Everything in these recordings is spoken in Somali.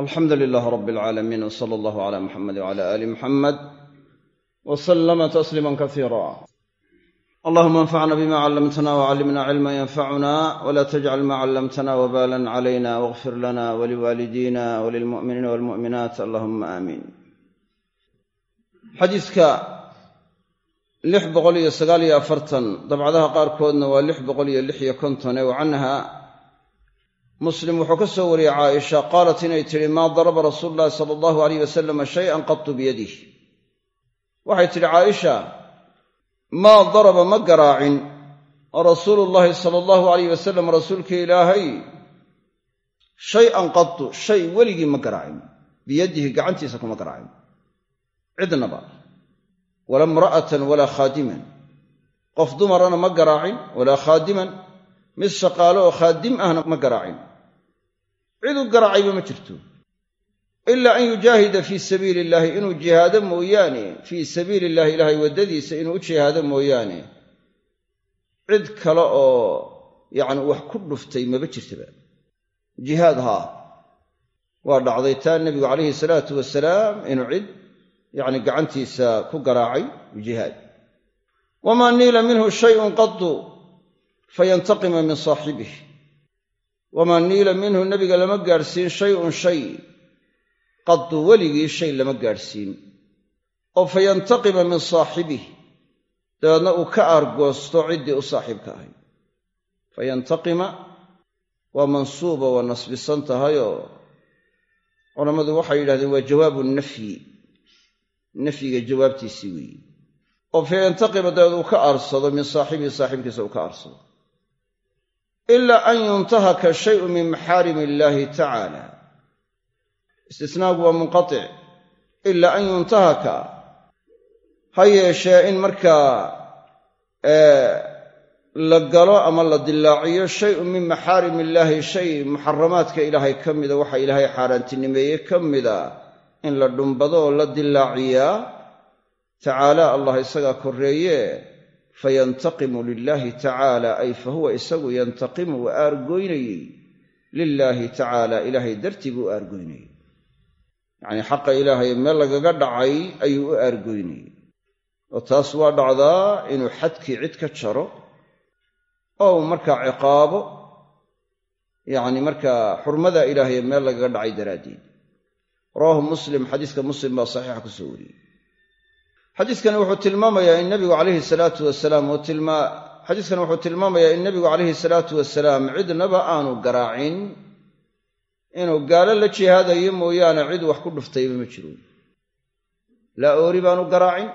alxamdu lilaah rab alcaalamiin w sala allahu cala muxamed wcala aali muxamed w salama tasliima kasiira allahuma anfacna bima callamtana wcallimna cilma yanfacuna wla tajcal ma callamtana wbalan calayna wاغfir lana waliwaalidina walilmu'miniina walmu'minaat allahuma aamiin xadiiska lix boqol iyo sagaal iyo afartan dabcadaha qaarkoodna waa lix boqol iyo lix iyo kontone wa canha muslim wuxuu ka soo wariyey caaisha qaalat inay tidhi maa daraba rasuulu llahi sala allahu alayh wasalam shayan qatu biyadih waxay tidhi caaisha maa daraba ma garaacin. Rasuulu llaahi sala allahu alayh wasalam rasuulka ilaahay shay-an qatu shay weligii ma garaacin. Biyadihi gacantiisa kuma garaacin. Cidnaba wala imra'atan walaa khaadiman. Qof dumarana ma garaacin walaa khaadiman mid shaqaale oo khaadim ahna ma garaacin. Cid u garaacayba ma jirto. Ilaa an yujaahida fii sabiili illaahi inuu jihaado mooyaane fii sabiili illahi ilaahay waddadiisa inuu u jihaado mooyaane. Cid kale oo yacni wax ku dhuftay maba jirtaba. Jihaad haa waa dhacday taa nebigu calayhi salaatu wasalaam inuu cid yacni gacantiisa ku garaacay jihaad. Wamaa niila minhu shayun qadu fayantaqima min saaxibih wamaa niila minhu nebiga lama gaadhsiin shayun shay. Qadu weligii shay lama gaadhsiin. Oo fayantaqima min saaxibih dabeedna uu ka aargoosto ciddii u saaxiibka ahay. Fayantaqima waa mansuuba waa nasbisan tahayoo culammadu waxay yidhahdeen waa jawaabu nafyi. Nafyiga jawaabtiisii weeye oo fayantaqima dabeed uu ka aarsado min saaxibihi saaxiibkiisa uu ka aarsado ilaa an yuntahaka shayun min maxaarim illaahi tacaala istisnaagu waa munqatic ilaa an yuntahaka ha yeeshee in markaa la galo ama la dilaaciyo shayun min maxaarim illaahi shay muxaramaadka ilaahay ka mida waxa ilaahay xaaraantinimeeye ka mida in la dhumbado oo la dilaaciyaa tacaala allah isagaa korreeye fayantaqimu lilaahi tacaala ay fa huwa isagu yantaqimu waa aargoynayey. Lilaahi tacaala ilaahay dartii buu u aargoynayey. Yacnii xaqa ilaahay meel lagaga dhacay ayuu u aargoynayey. Oo taas waa dhacdaa inuu xadkii cid ka jaro oo markaa ciqaabo yacni markaa xurmada ilaahay meel lagaga dhacay daraaddeed. Rawaahu muslim xadiiska muslim baa saxiixa ku soo wariyey xadiiskani wuxuu tilmaamayaa in nabigu calayhi salaatu wasalaam xadiiskani wuxuu tilmaamayaa in nebigu calayhi salaatu wasalaam cidnaba aanu garaacin inuu gaalo la jihaadayo mooyaane cid wax ku dhuftayba ma jiro laa oori baanu garaacin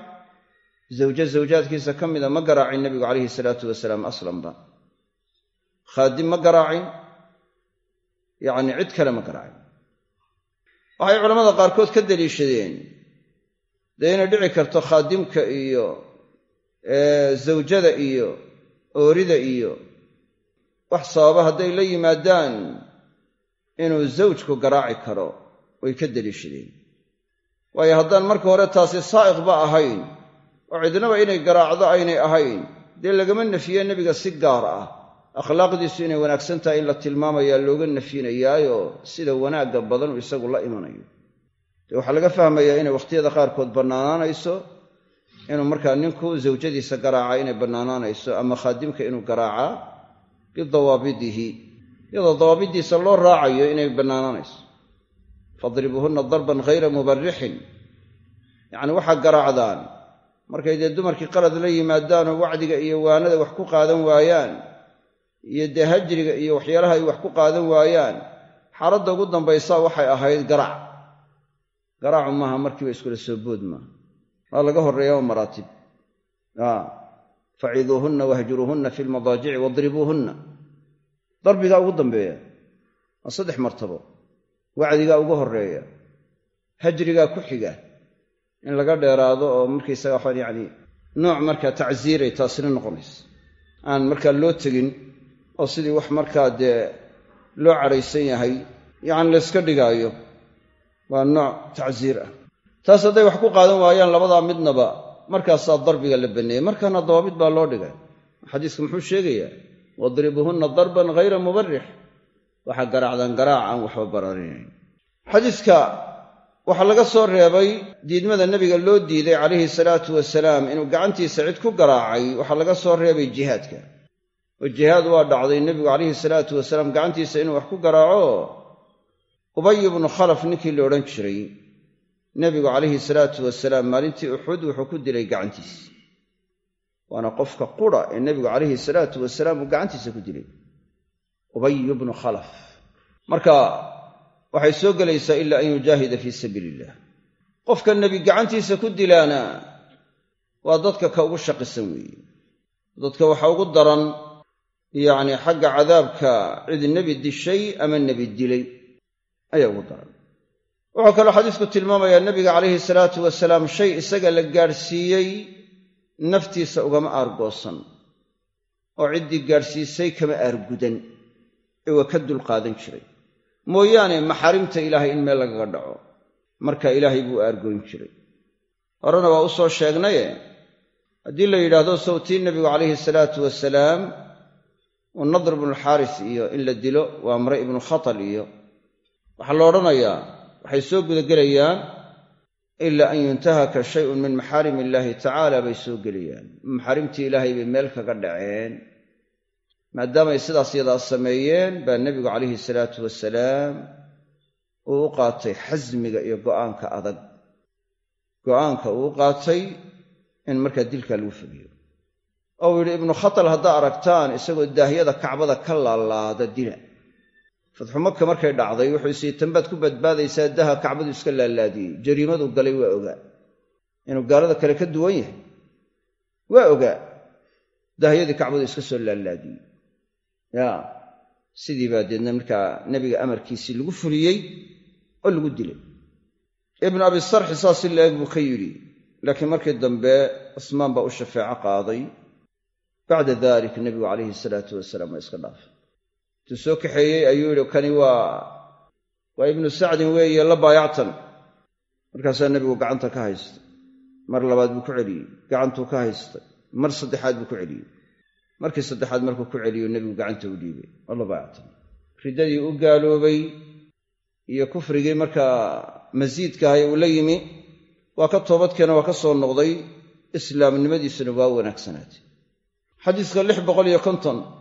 zawjo zawjaadkiisa ka mida ma garaacin nebigu calayhi salaatu wasalaam aslanba khaadim ma garaacin yacni cid kale ma garaacin. Waxay culamada qaarkood ka daliishadeen dee inay dhici karto khaadimka iyo zawjada iyo oorida iyo wax sababa hadday la yimaadaan inuu zawjku garaaci karo way ka deliishadeen waayo haddaan marka hore taasi saa'iqba ahayn oo cidnaba inay garaacdo aynay ahayn dee lagama nefiye nebiga si gaar ah. Akhlaaqdiisu inay wanaagsan tahay in la tilmaamayaa looga nafyinayaayo sida wanaagga badan uu isagu la imanayo dee waxaa laga fahmayaa inay wakhtiyada qaarkood bannaanaanayso inuu markaa ninku zawjadiisa garaaca inay bannaanaanayso ama khaadimka inuu garaacaa bidawaabidihi iyadoo dawaabiddiisa loo raacayo inay bannaanaanayso. Fadribuuhunna darban ghayra mubarrixin. Yacni waxaa garaacdaan markay dee dumarkii qalad la yimaadaanoo wacdiga iyo waanada wax ku qaadan waayaan iyo dee hajriga iyo waxyaalaha ay wax ku qaadan waayaan xaaladda ugu dambaysaa waxay ahayd garaac garaacu maaha markiiba iskula soo bood maaha. Waa laga horreeya waa maraatib. Faciduuhunna wahjuruuhunna fi lmadaajici wadribuuhunna. Darbigaa ugu dambeeya waa saddex martabo. Wacdigaa ugu horreeya hajrigaa ku xiga in laga dheeraado oo markaysaga waxaan yacni nooc markaa tacsiiray taasina noqonaysa. Aan markaa loo tegin oo sidii wax markaa dee loo cadhaysan yahay yacni layska dhigaayo waa nooc tacsiir ah. Taas hadday wax ku qaadan waayaan labadaa midnaba markaasaa darbiga la banneeyey markaana dawaabid baa loo dhigay. Xadiisku muxuu sheegayaa wadribuuhunna darban ghayra mubarrix waxaa garaacdaan garaac aan waxba bararinayn xadiiska waxaa laga soo reebay diidmada nebiga loo diiday calayhi salaatu wasalaam inuu gacantiisa cid ku garaacay. Waxaa laga soo reebay jihaadka. Oo jihaad waa dhacday nebigu calayhi salaatu wasalaam gacantiisa inuu wax ku garaaco ubay ibnu khalaf ninkii la odhan jiray nebigu calayhi salaatu wasalaam maalintii uxud wuxuu ku dilay gacantiisa waana qofka qura ee nebigu calayhi salaatu wasalaam uu gacantiisa ku dilay. Ubay bnu khalaf. Marka waxay soo gelaysaa ilaa an yujaahida fii sabiili illah qofka nebi gacantiisa ku dilaana waa dadka ka ugu shaqisan weeye. Dadka waxa ugu daran yacni xagga cadaabka cid nebi dishay ama nebi dilay ayaa ugu daran. Wuxuu kaloo xadiisku tilmaamayaa nebiga calayhi salaatu wasalaam shay isaga la gaadhsiiyey naftiisa ugama aargoosan oo ciddii gaadhsiisay kama aargudan ee waa ka dulqaadan jiray. Mooyaane maxaarimta ilaahay in meel lagaga dhaco. Marka ilaahay buu aargoyn jiray. Horena waa u soo sheegnaye haddii la yidhaahdo sawtii nebigu calayhi salaatu wasalaam uu nadr ibnualxaaris iyo in la dilo waa amre ibnu khatal iyo waxaa la odhanayaa waxay soo gudagelayaan ilaa an yuntahaka shayun min maxaarim illaahi tacaala bay soo gelayaan. Maxaarimtii ilaahay bay meel kaga dhaceen. Maadaamay sidaas yadaa sameeyeen baa nebigu calayhi salaatu wasalaam uu u qaatay xasmiga iyo go'aanka adag. Go'aanka uu u qaatay in markaa dilkaa lagu fuliyo oo uu yidhi ibnu khatal haddaa aragtaan isagoo daahyada kacbada ka laalaada dila fatxu maka markay dhacday wuxuu isii tanbaad ku badbaadaysaa daha kacbadu iska laalaadiyey. Jariimadu galay waa ogaa. Inuu gaalada kale ka duwan yahay waa ogaa. Dahyadii kacbadu iska soo laalaadiyey. Ya sidii baa deedna markaa nebiga amarkiisii lagu fuliyey oo lagu dilay. Ibnu abi sarxi saas si la-eg buu ka yidhi laakiin markii dambe cusmaan baa u shafeeco qaaday. Bacda dalik nebigu calayhi salaatu wasalaam waa iska dhaafay intuu soo kaxeeyey ayuu yidhi kani waa waa ibnu sacdin weeye la baayactan. Markaasaa nebigu gacanta ka haystay. Mar labaad buu ku celiyey gacantuu ka haystay. Mar saddexaad buu ku celiyey. Markii saddexaad markuu ku celiyo nebigu gacanta u dhiibay waa la baayactan. Riddadii u gaaloobay iyo kufrigii markaa masiidkaahay uu la yimi waa ka toobadkeena waa ka soo noqday islaamnimadiisuna waa wanaagsanaatay. Xadiiska lix boqol iyo konton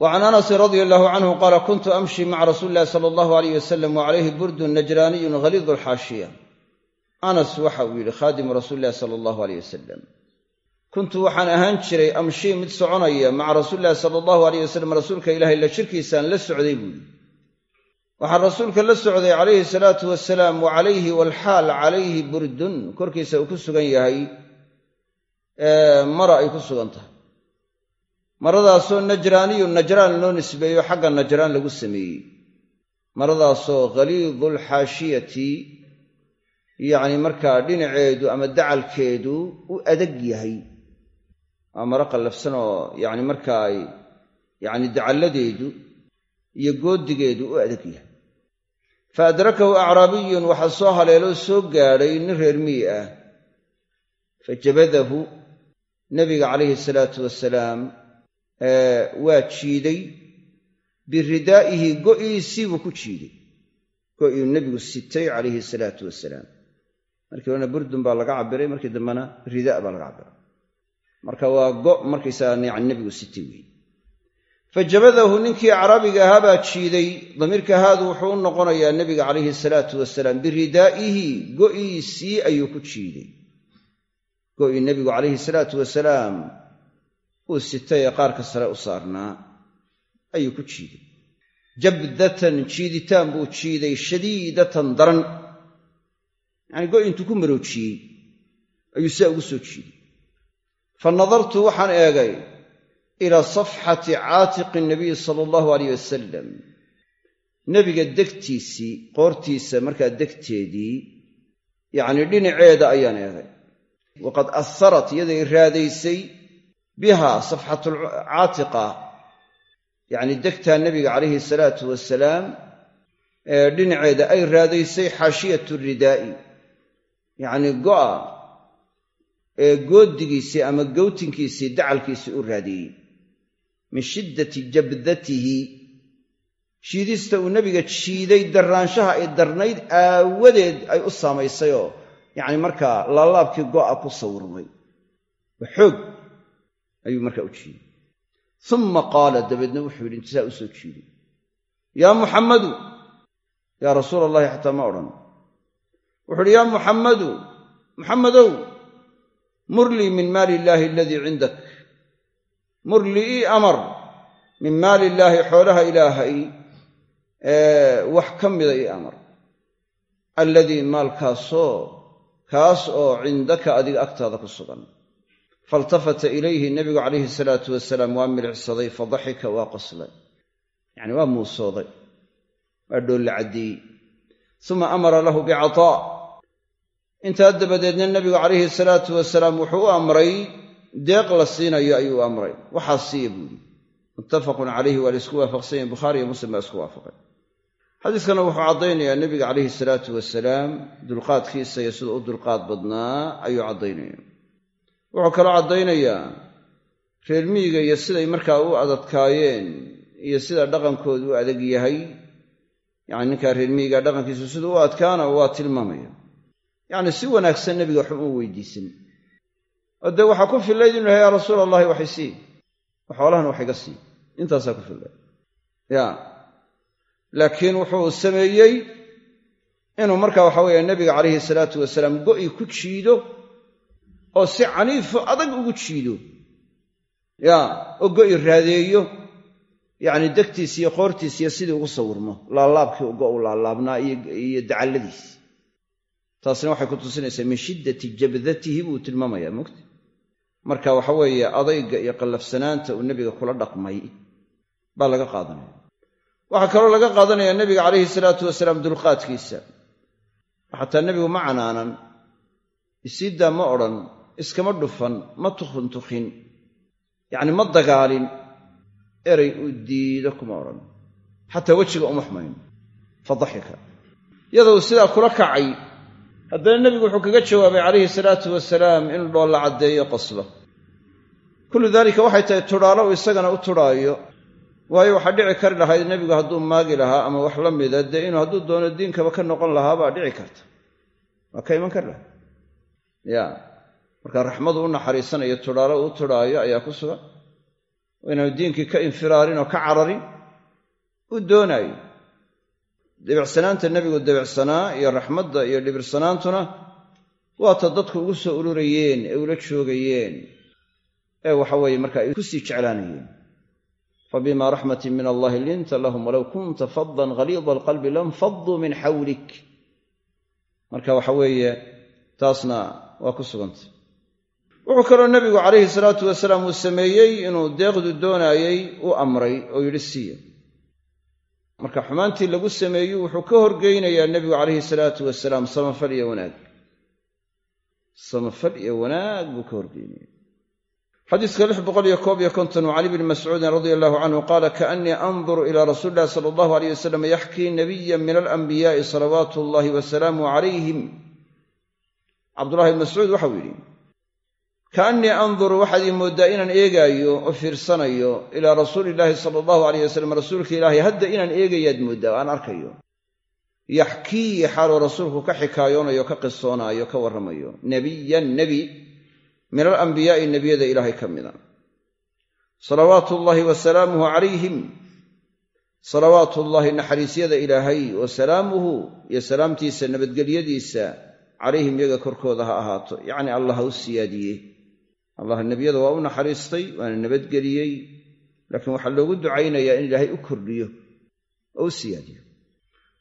wa can anasin radia allahu canhu qaala kuntu amshi maca rasuuli illahi sala allahu alayh wasalam wa calayhi burdun najraaniyun haliidu alxaashiya anas waxa uu yidhi khaadimu rasuuli illahi sala allahu aleyh wasalam kuntu waxaan ahaan jiray amshii mid soconaya maca rasuuli illahi sala allahu aleyh wasalam rasuulka ilahay la jirkiisaan la socday buu yidhi waxaan rasuulka la socday calayhi salaatu wasalaam wa calayhi walxaal burdun korkiisa uu ku yahay mara ay ku tahay maradaasoo najraaniyun najraan loo nisbeeyo xagga najraan lagu sameeyey. maradaasoo khaliidulxaashiyati yacni markaa dhinaceedu ama dacalkeedu u adag yahay. waa maro qallafsan oo yacni markaa ay yacni dacalladeedu iyo goodigeedu u adag yahay. fa adrakahu acraabiyun waxaa soo haleeloo soo gaadhay nin reer miyi ah. fa jabadahu nebiga calayhi salaatu wasalaam waa jiiday biridaa'ihi go'iisii buu ku jiiday. Go'ii nebigu sitay calayhi salaatu wasalaam markii horena burdun baa laga cabiray markii dambena ridaa baa laga cabiray marka waa go' markaysaga yani nebigu sitay weeye fajabadahu ninkii acraabiga ahaa baa jiiday. Damiirka haadu wuxuu u noqonayaa nebiga calayhi salaatu wasalaam biridaa'ihi go'iisii ayuu ku jiiday. Go'ii nebigu calayhi salaatu wasalaam uu sitay ee qaarka sare u saarnaa. Ayuu ku jiiday. Jabdatan jiiditaan buu jiiday shadiidatan daran. Yacanii go' intuu ku maroojiyey ayuu sidaa ugu soo jiiday. Fa nadartu waxaan eegay ilaa safxati caatiqi nabiyi sala allahu alayh wasalam nebiga degtiisii qoortiisa markaa degteedii yacnii dhinaceeda ayaan eegay. Waqad aharat iyaday raadaysay biha safxatulcaatiqa yacni degtaa nebiga calayhi salaatu wasalaam ee dhinaceeda ay raadaysay xaashiyatu ridaa'i. Yacnii go'a ee goodigiisii ama gowtinkiisii dacalkiisii u raadiyey. Min shiddati jabdatihi jiidista uu nebiga jiiday darraanshaha ay darnayd aawadeed ay u saamaysayoo yacni markaa laalaabkii go'a ku sawirmay. Xoog ayuu markaa u jiiday uma qaala dabeedna wuxuu yidhi intisaa u soo jiiday yaa muxammadu yaa rasuula allahi xataa ma odhan. Wuxu uhi yaa muxammadu muxammadow mur lii min maali illaahi aladii cindak. Mur lii ii amar min maali illaahi xoolaha ilaahay wax ka mida ii amar. Alladii maalkaasoo kaas oo cindaka adiga agtaada ku sugan faltafata ilayhi nebigu calayhi salaatu wasalaam waa milicsaday fadaxika waa qoslay yacni waa muusooday waa dhoolla caddeeyey uma amara lahu bicataa. Intaa dabadeedna nebigu calayhi salaatu wasalaam wuxuu u amray deeq la siinayo ayuu u amray. Waxaa siiya buu yidhi. Muttafaqun calayhi waa la isku waafaqsan yahin bukhaari iyo muslim baa isku waafaqay. Xadiiskana wuxuu caddaynayaa nebiga calayhi salaatu wasalaam dulqaadkiisa iyo siduu u dulqaad badnaa ayuu caddaynaya wuxuu kaloo caddaynayaa reer miyiga iyo siday markaa u adadkaayeen iyo sida dhaqankoodu u adag yahay. Yacni ninkaa reer miyiga dhaqankiisu siduu u adkaana waa tilmaamaya. Yacni si wanaagsan nebiga waxba uma weydiisan oo dee waxaa ku fillayd inu yahay yaa rasuula allahi waxay sii. Xoolahana wax iga sii. Intaasaa ku fillayd. Ya. Laakiin wuxuu sameeyey inuu marka waxa weeye nebiga calayhi salaatu wasalaam go'i ku jiido oo si caniifo adag ugu jiido. Ya oo go'i raadeeyo yacni degtiis iyo qoortiis iyo sidii ugu sawirmo laalaabkii u go'u laalaabnaa iyo dacalladiis. Taasina waxay ku tusinaysaa min shiddati jabdatihi buu tilmaamayaa mogta marka waxa weeye adayga iyo qallafsanaanta uu nebiga kula dhaqmay baa laga qaadanaya. Waxaa kaloo laga qaadanayaa nebiga calayhi salaatu wasalaam dulqaadkiisa. Xataa nebigu ma canaanan isiiddaa ma odhan iskama dhufan ma tukhuntukhin yacni ma dagaalin erey uu diido kuma odhan xataa wejiga uma xumayn fa daxika. Iyadoo uu sidaa kula kacay haddana nebigu wuxuu kaga jawaabay calayhi salaatu wasalaam in dhoolla caddeeyo qoslo kullu daalika waxay tahay tudhaalo uu isagana u tudhaayo waayo waxaa dhici kari lahayd nebigu hadduu maagi lahaa ama wax la mida dee inuu hadduu doono diinkaba ka noqon lahaa baa dhici karta. Waa ka iman kari lahay marka raxmadu u naxariisanayo tudhaalo uu tudhaayo ayaa ku sugan. Oo inaanu diinkii ka infiraarin oo ka cararin uu doonaayo. Debicsanaanta nebigu debicsanaa iyo raxmadda iyo dhibirsanaantuna waata dadku ugu soo ururayeen ee ula joogayeen ee waxaweeye marka ay ku sii jeclaanayeen. Fabima raxmatin min allahi linta lahum walow kunta fadan haliida alqalbi lam faduu min xawlik marka waxa weeye taasna waa ku sugantay wuxuu kaloo nebigu calayhi salaatu wasalaam uu sameeyey inuu deeqdu doonaayey u amray oo yidhi siiya marka xumaantii lagu sameeyu wuxuu ka horgeynayaa nebigu calayhi salaatu wasalaam samafal iyo wanaag. Samafal iyo wanaag buu ka horgeynaya xadiiska lix boqol iyo koob iyo konton wa cali bni mascuudin radia allahu canhu qaala kaannii anduru ila rasuuli illahi sala allahu aleyh wasalam yaxkii nabiyan min alanbiyaai salawaatu allahi wasalaamu calayhim. Cabdullahi bn mascuud waxau yidhi kaannii anduru waxaad ii mooddaa inaan eegaayo oo fiirsanayo ilaa rasuuli illaahi sala allahu aleyh wasalam rasuulka ilaahay hadda inaan eegayaad mooddaa aan arkayo. Yaxkii xaaluu rasuulku ka xikaayoonayo ka qisoonaayo ka warramayo. Nebiyan nebi. Min alambiyaa'i nebiyada ilaahay ka mida. Salawaatu ullaahi wa salaamuhu calayhim. Salawaatu ullaahi naxariisyada ilaahay wa salaamuhu iyo salaamtiisa nabadgelyadiisa calayhim iyaga korkooda ha ahaato. Yacni allah ha u siyaadiyey allah nebiyada waa u naxariistay waana nabadgeliyey laakiin waxaa loogu ducaynayaa in ilaahay u kordhiyo oo u siyaadiyo.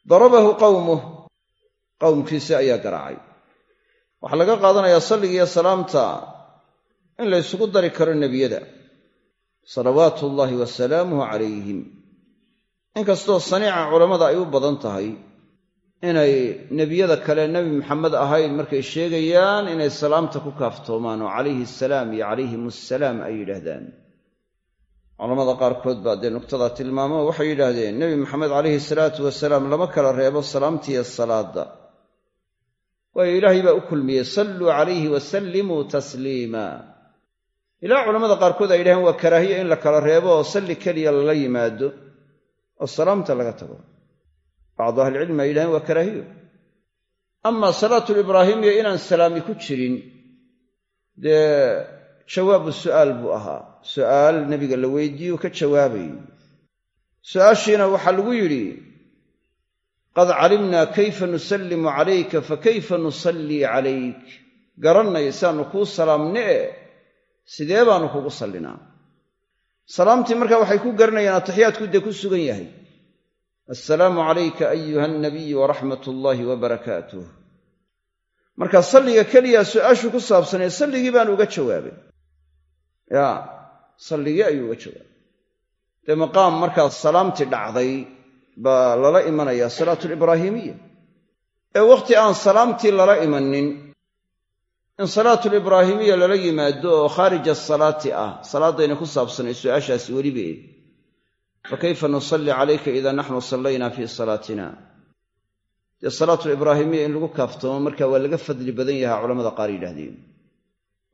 Darabahu qawmuh qowmkiisi ayaa garaacay. Waxaa laga qaadanayaa salligiiyo salaamta in la ysugu dari karo nebiyada. Salawaatu ullaahi wa salaamuhu calayhim. Inkastoo saniica culammada ay u badan tahay inay nebiyada kale nebi maxamed ahayn markay sheegayaan inay salaamta ku kaaftoomaan oo calayhi asalaam iyo calayhim assalaam ay yidhaahdaan. Culammada qaarkood baa dee nuqtadaa tilmaamo waxay yidhaahdeen nebi maxamed calayhi salaatu wasalaam lama kala reebo salaamtiiyo salaadda. Waayo ilaahay baa u kulmiyey salluu calayhi wasallimuu tasliima. Ilaa culammada qaarkood ay yidhahdeen waa karaahiye in la kala reebo oo salli keliya lala yimaado oo salaamta laga tago bacdu ahlicilmi ay yidhahdeen waa karaahiyo amaa salaatulibraahimiya inaan salaami ku jirin dee jawaabu su'aal buu ahaa su'aal nebiga la weydiiye uu ka jawaabayy su'aashiina waxaa lagu yidhi qad calimnaa kayfa nusallimu calayka fakayfa nusallii calayk garannay saannu kuu salaamne e sidee baannu kugu sallinaa salaamtii markaa waxay ku garanayaan ataxiyaadku dee ku sugan yahay assalaamu calayka ayuha alnabiy waraxmat ullaahi wabarakaatuh marka salliga keliya su'aashu ku saabsanee salligii baanu uga jawaabay. Ya salligii ayuu uga jawaabay. Dee maqaam markaa salaamtii dhacday baa lala imanayaa salaatulibraahimiya ee wakhti aan salaamtii lala imanin in salaatulibraahimiya lala yimaado oo khaarija asalaati ah salaadayna ku saabsanay su'aashaasi weliba eeg fa kayfa nusalli calayka idaa naxnu sallaynaa fii salaatina dee salaatulibraahimiya in lagu kaaftoomo marka waa laga fadli badan yahaa culamada qaar yidhaahdeen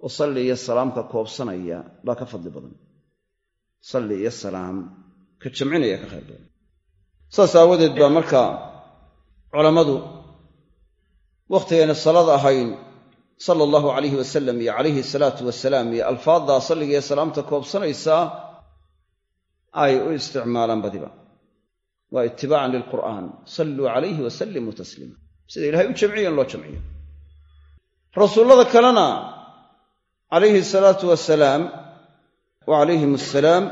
oo salli iyo salaamka koobsanaya baa ka fadli badan salli iyo salaam ka jamcinaya ka khayr badan saas aawadeed baa markaa culammadu wakhtigayna salaad ahayn sala allahu calayhi wasalam iyo calayhi salaatu wasalaam iyo alfaaddaa salliga iyo salaamta koobsanaysaa ay u isticmaalaan badiba waa itibaacan lilqur'aan. Salluu calayhi wasallimuu tasliima. Sida ilahay u jamciyo in loo jamciyo. Rasuullada kalena calayhi salaatu wasalaam wa calayhim assalaam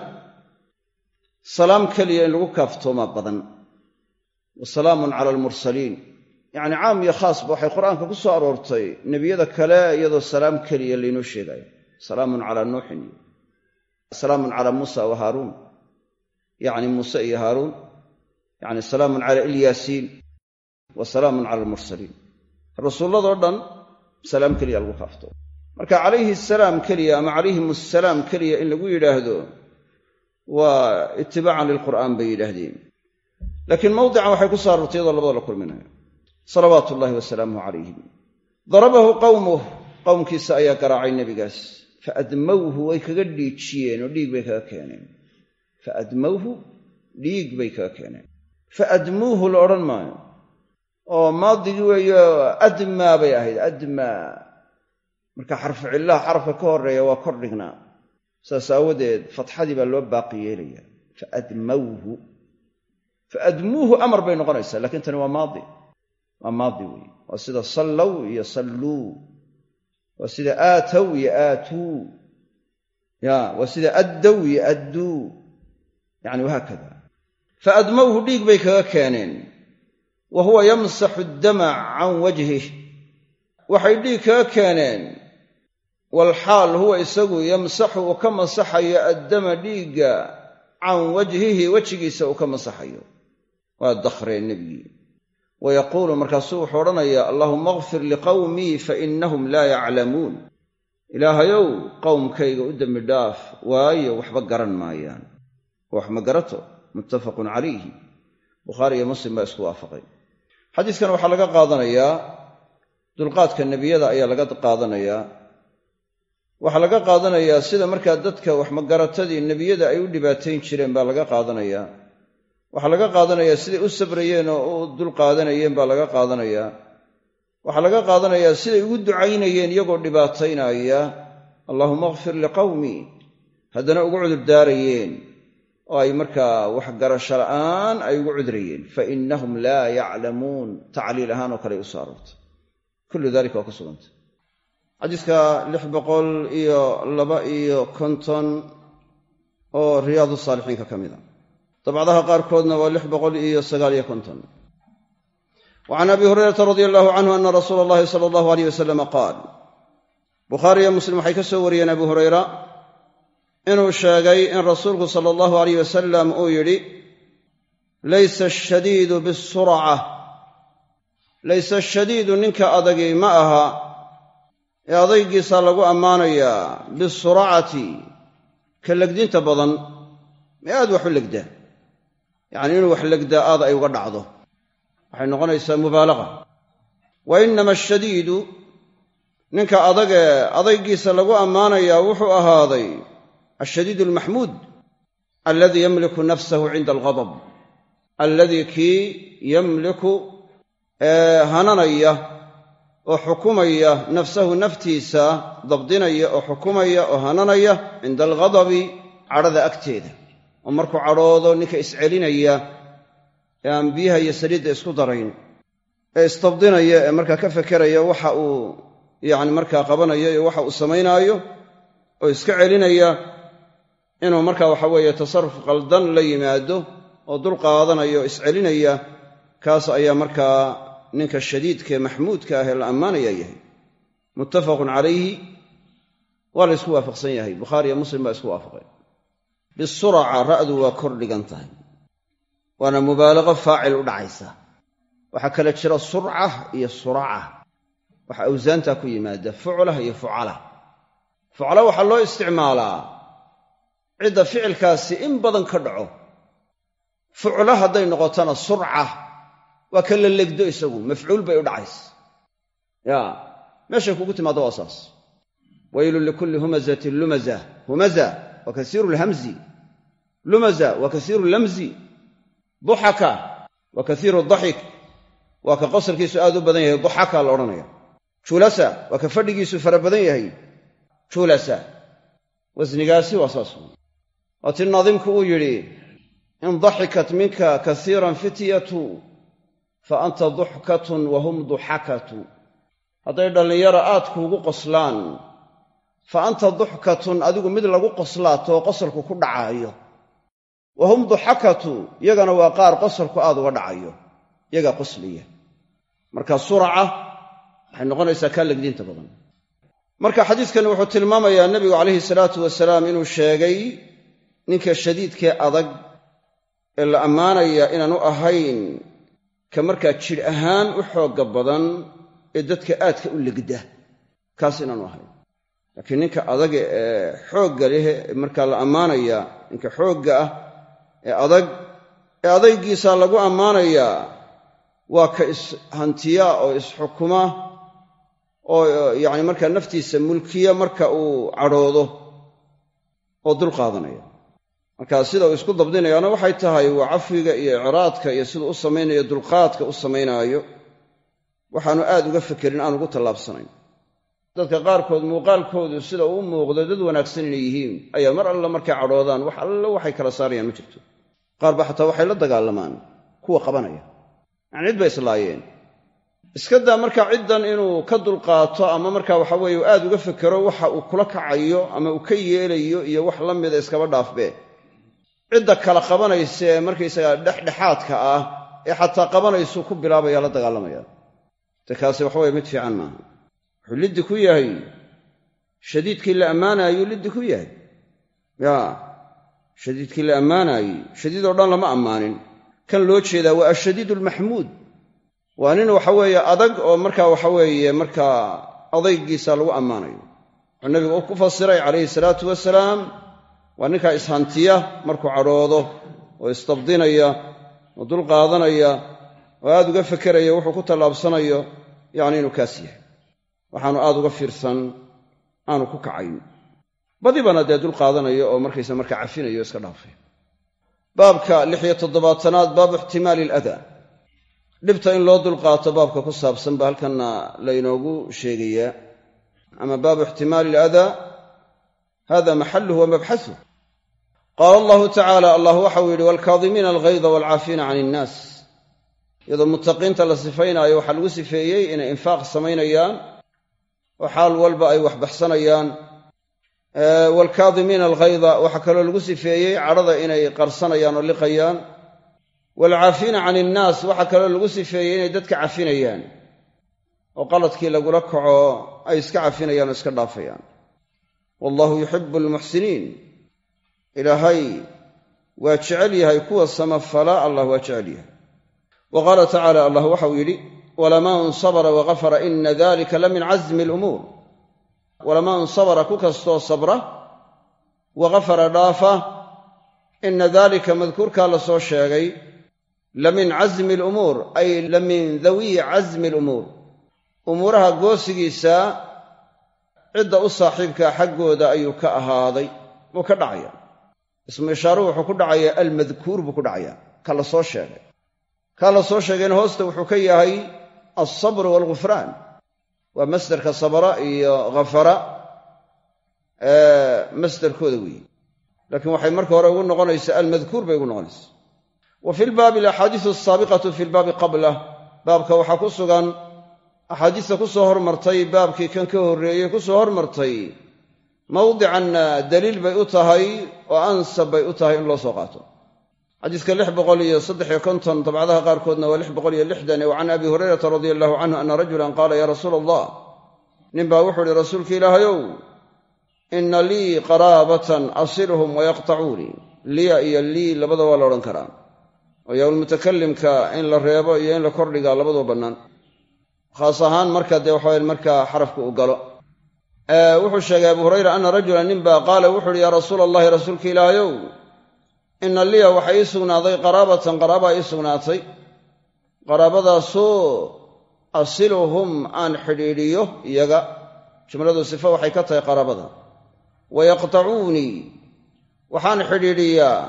salaam keliya in lagu kaaftoomaa badan. Wa salaamun cala almursaliin. Yacni caam iyo khaasba waxay qur'aanka ku soo aroortay nebiyada kale iyadoo salaam keliya laynoo sheegayo salaamun calaa nuuxin iyo salaamun calaa muusa wa haaruun yacni muuse iyo haaruun. Yacni salaamun calaa ilyaasiin wa salaamun cala almursaliin. Rasuulladoo dhan salaam keliya lagu kaafto marka calayhi asalaam keliya ama calayhim assalaam keliya in lagu yidhaahdo waa itibaacan lilqur'aan bay yidhaahdeen. Laakiin mawdican waxay ku soo aroortay iyadoo labada la kulminayo. Salawaatu ullaahi wasalaamuhu calayhim. Darabahu qawmuh qowmkiisa ayaa garaacay nebigaas. Fa admawhu way kaga dhiijiyeen oo dhiig bay kaga keeneen fa admawhu dhiig bay kaga keeneen fa admuuhu la odhan maayo oo maadigii weeyo admaa bay ahayd admaa marka xarfu cillaha xarafka ka horreeya waa kor dhignaa saas aawadeed fatxadii baa loo baaqi yeelaya fa admawhu fa admuuhu amar bay noqonaysaa lakiin tani waa maadi waa maadi weeye waa sida sallow iyo salluu waa sida aatow iyo aatuu ya waa sida addow iyo adduu yani wahaakada. Fa admawhu dhiig bay kaga keeneen. Wa huwa yamsaxu addama can wajhih waxay dhiig kaga keeneen. Walxaal huwa isagu yamsaxu uu ka masaxayo addama dhiigga can wajhihi wejigiisa uu ka masaxayo. Waa dakhreen nebigii wa yaquulu markaasuu wuxuu odhanayaa allaahuma akfir liqawmii fa innahum laa yaclamuun. Ilaahayow qowmkayga u dembi dhaaf waayo waxba garan maayaan wax ma garato? Muttafaqun calayhi. Bukhaari iyo muslim baa isku waafaqay. Xadiiskan waxaa laga qaadanayaa dulqaadka nebiyada ayaa laga qaadanayaa waxaa laga qaadanayaa sida markaa dadka waxmagaratadii nebiyada ay u dhibaatayn jireen baa laga qaadanayaa waxaa laga qaadanayaa siday u sabrayeen oo u dulqaadanayeen baa laga qaadanayaa waxaa laga qaadanayaa siday ugu ducaynayeen iyagoo dhibaataynaya. Allaahuma akfir liqawmii haddana ugu cudurdaarayeen oo ay markaa waxgarasho la'aan ay ugu cudrayeen fa innahum laa yaclamuun tacliil ahaan oo kale u soo aroortay. Kullu dalika waa ku sugantay. Xadiiska lix boqol iyo laba iyo konton oo riyaadu saalixiinka ka mid a dabcdaha qaarkoodna waa lix boqol iyo sagaaliyo konton. Wa can abi hurayrata radia allahu canhu ana rasuula allahi sala allahu aleyh wasalama qaal bukhaariyo muslim waxay ka soo wariyeen abu hurayra inuu sheegay in rasuulku sala allahu aleyh wasalam uu yidhi laysa ashadiidu bisurca laysa ashadiidu ninka adagi ma aha ee adaygiisa lagu ammaanayaa bisuracati ka legdinta badan ee aad wax u legdaa yacni inuu wax legdaa aad ay uga dhacdo. Waxay noqonaysaa mubaalaqa wa innama ashadiidu ninka adagee adaygiisa lagu ammaanayaa wuxuu ahaaday ashadiidu almaxmuud alladii yamliku nafsahu cinda alghadab alladii kii yamliku hananaya oo xukumaya nafsahu naftiisa dabdinaya oo xukumaya oo hananaya cinda alghadabi cadhada agteeda oo markuu cadhoodo ninka iscelinaya ee aan biyaha iyo saliidda isku darayn ee istabdinaya ee markaa ka fekeraya waxa uu yacni markaa qabanayo iyo waxa uu samaynaayo oo iska celinaya inuu markaa waxa weeye tasarruf qaldan la yimaado oo dul qaadanayo o iscelinaya kaas ayaa markaa ninka shadiidkaee maxmuudka ah ee la ammaanaya yahay. Muttafaqun calayhi waa la ysku waafaqsan yahay. Bukhaari iyo muslim baa isku waafaqeen. Bisuraca ra'du waa kor dhigan tahay. Waana mubaalaqo faacil u dhacaysa. Waxaa kale jira surca iyo suraca. Waxa awsaantaa ku yimaada fuclah iyo fucala. Fucla waxaa loo isticmaalaa cidda ficilkaasi in badan ka dhaco. Fucla hadday noqotona surca waa ka la legdo isagu mafcuul bay u dhacaysa. Ya meeshay kugu timaaddo waa saas. Waylun likulli humazatin lumaza humaza wa kasiiru lhamzi lumaza wa kasiiru lamzi duxaka wa kasiiru daxik waa ka qosalkiisu aad u badan yahay duxaka la odhanaya. Julasa waa ka fadhigiisu fara badan yahay julasa wasnigaasi waa saas waa ti naadimku uu yidhi in daxikat minka kasiiran fityatu fa anta duxkatun wa hum duxakatu. Hadday dhallinyaro aad kuugu qoslaan fa anta duxkatun adigu mid lagu qoslaatoo qosalku ku dhacaayo. Wa hum duxakatu yagana waa qaar qosalku aad uga dhacayo yagaa qosliya. Marka suraca waxay noqonaysaa kaa legdiinta badan. Marka xadiiskani wuxuu tilmaamayaa nebigu calayhi salaatu wasalaam inuu sheegay ninka shadiidkee adag ee la ammaanaya inaanu ahayn ka markaa jidh ahaan u xoogga badan ee dadka aadka u legda kaas inaanu ahayn. Laakiin ninka adaga ee xoogga leh markaa la ammaanaya ninka xoogga ah ee adag ee adaygiisa lagu ammaanayaa waa ka ishantiya oo isxukuma oo yacni markaa naftiisa mulkiya marka uu cadhoodo oo dul qaadanaya marka sida uu isku dabdinayaana waxay tahay waa cafwiga iyo icraadka iyo siduu u samaynayo dulqaadka u samaynaayo waxaanu aad uga fekerin aan ugu tallaabsanayn. Dadka qaarkood muuqaalkoodu sida uu u muuqdo dad wanaagsan inay yihiin ayaa mar alla markay cadhoodaan wax alle waxay kala saarayaan ma jirto. Qaar ba xataa waxay la dagaalamaan kuwa qabanaya. Yacni cid bay islaayeen. Iska daa markaa ciddan inuu ka dulqaato ama markaa waxa weeye aad uga fekero waxa uu kula kacayo ama uu ka yeelayo iyo wax la mida iskaba dhaafbee cidda kala qabanaysa ee markaysagaa dhexdhexaadka ah ee xataa qabanaysuu ku bilaabaya la dagaalamaya. Te kaasi waxaweye mid fiican maaha. Wuxuu liddi ku yahay shadiidkii la ammaanaayuu liddi ku yahay. Ya shadiidkii la ammaanaayey shadiid oo dhan lama ammaanin. Kan loo jeedaa waa ashadiid almaxmuud waa nin waxa weeye adag oo markaa waxa weeye markaa adaygiisa lagu ammaanayo. Wuxuu nabigu ku fasiray calayhi salaatu wasalaam waa ninkaa ishantiya markuu cadhoodo oo istabdinaya oo dul qaadanaya oo aad uga fekeraya wuxuu ku tallaabsanayo yacni inuu kaas yahay. Waxaanu aad uga fiirsan aanu ku kacayn. Badibana dee dul qaadanayo oo markaysa markaa cafinayo iska dhaafay. Baabka lixiyo toddobaatanaad baabu ixtimaali aladaa dhibta in loo dulqaato baabka ku saabsan ba halkanna laynoogu sheegayaa. Ama baabu ixtimaali aladaa hada maxaluhu wa mabxasuh qaala allahu tacaala allah waxau yidhi waalkaadimiina alghayda waalcaafiina can innaas iyadoo muttaqiinta la sifaynaayo waxaa lagu sifeeyey inay infaaq samaynayaan oo xaal walba ay wax baxsanayaan waalkaadimiina alghayda waxaa kaloo lagu sifeeyey cadhada inay qarsanayaan oo liqayaan waalcaafiina can innaas waxaa kaloo lagu sifeeyey inay dadka cafinayaan oo qaladkii lagula kaco ay iska cafinayaan oo iska dhaafayaan wallahu yuxibu almuxsiniin ilaahay waa jecel yahay kuwa samafala allah waa jecel yahay. Wa qaala tacaala allah waxau yidhi walaman sabra wagafara ina dalika la min casmi alumuur walaman sabra ku kastoo sabra wagafara dhaafa ina dalika madkuurkaa la soo sheegay la min casmi alumuur ay la min dawiyi casmi alumuur umuuraha goosigiisa cidda u saaxiibkaa xaggooda ayuu ka ahaaday wuu ka dhacaya. Ismu ishaaruhu wuxuu ku dhacayaa almadkuur buu ku dhacayaa ka la soo sheegay. Kaa la soo sheegayna hoosta wuxuu ka yahay alsabru waalghufraan waa masderka sabra iyo khafara masderkooda weeye. Laakiin waxay marka hore ugu noqonaysaa almadkuur bay ugu noqonaysaa. Wa fi lbaabi alaxaadiisu asaabiqatu fi lbaabi qablah baabka waxaa ku sugan axaadiista ku soo hormartay baabkii kan ka horreeyey ku soo hormartay mawdicanna daliil bay u tahay oo ansab bay u tahay in loo soo qaato. Xadiiska lix boqol iyo saddexiyo konton dabcadaha qaarkoodna waa lix boqol iyo lixdan wa can abi hurayrata radia allahu canhu ana rajulan qaala yaa rasuula allah ninbaa wuxuu ihi rasuulka ilaahayow inna lii qaraabatan asiluhum wayaqtacuunii liya iyo lii labada waa la odhan karaa. Oo yowlmutakalimka in la reebo iyo in la kordhigaa labadoo bannaan khaas ahaan marka dee waxawa markaa xarafka uu galo. Wuxuu sheegay abu hurayra ana rajulan ninbaa qaala wuxu uhi yaa rasuula allahi rasuulka ilaahayow inna liya waxaa ii sugnaaday qaraabatan qaraabaa ii sugnaatay. Qaraabadaasoo asiluhum aan xidhiidhiyo iyaga. Jumladu sifo waxay ka tahay qaraabada. Wayaqtacuunii waxaan xidhiidhiyaa.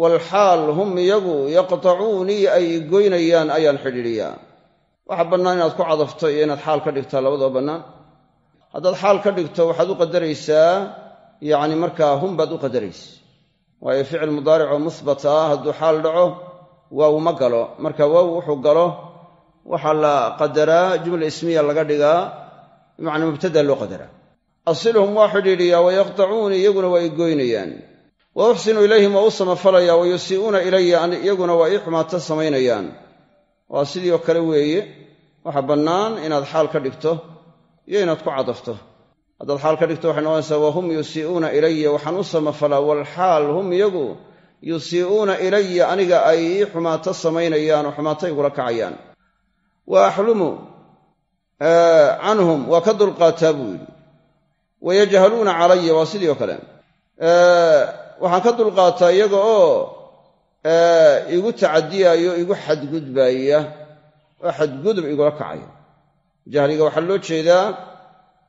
Walxaal hum iyagu yaqtacuunii ay goynayaan ayaan xidhiidhiyaa waxa bannaan inaad ku cadafto iyo inaad xaal ka dhigtaa labadoo bannaan. Haddaad xaal ka dhigto waxaad u qadaraysaa yacni markaa hum baad u qadaraysa. Waayo ficil mudaaricoo muhbat ah hadduu xaal dhaco waaw ma galo. Marka waaw wuxuu galo waxaa la qadaraa jumla ismiya laga dhigaa bimacnaa mubtada loo qadaraa. Asilhum waa xidhiidhiyaa wayaqtacuuni iyaguna waa i goynayaan. Wa uxsinu ilayhim waa u samafalayaa wa yusii'uuna ilaya iyaguna waa ii xumaato samaynayaan waa sidii oo kale weeye waxaa bannaan inaad xaal ka dhigto iyo inaad ku cadafto. Haddaad xaal ka dhigto waxay noqonaysaa wahum yusii'uuna ilaya waxaan u samafalaa walxaal hum iyagu yusii'uuna ilaya aniga ay ii xumaato samaynayaan oo xumaato igula kacayaan. Wa axlumu canhum waa ka dulqaataa buu yidhi. Wayajhaluuna calaya waa sidii oo kale. Waxaan ka dulqaataa iyaga oo igu tacadiyaayo igu xadgudbaaya oo xadgudub igula kacaya jahliga waxaa loo jeedaa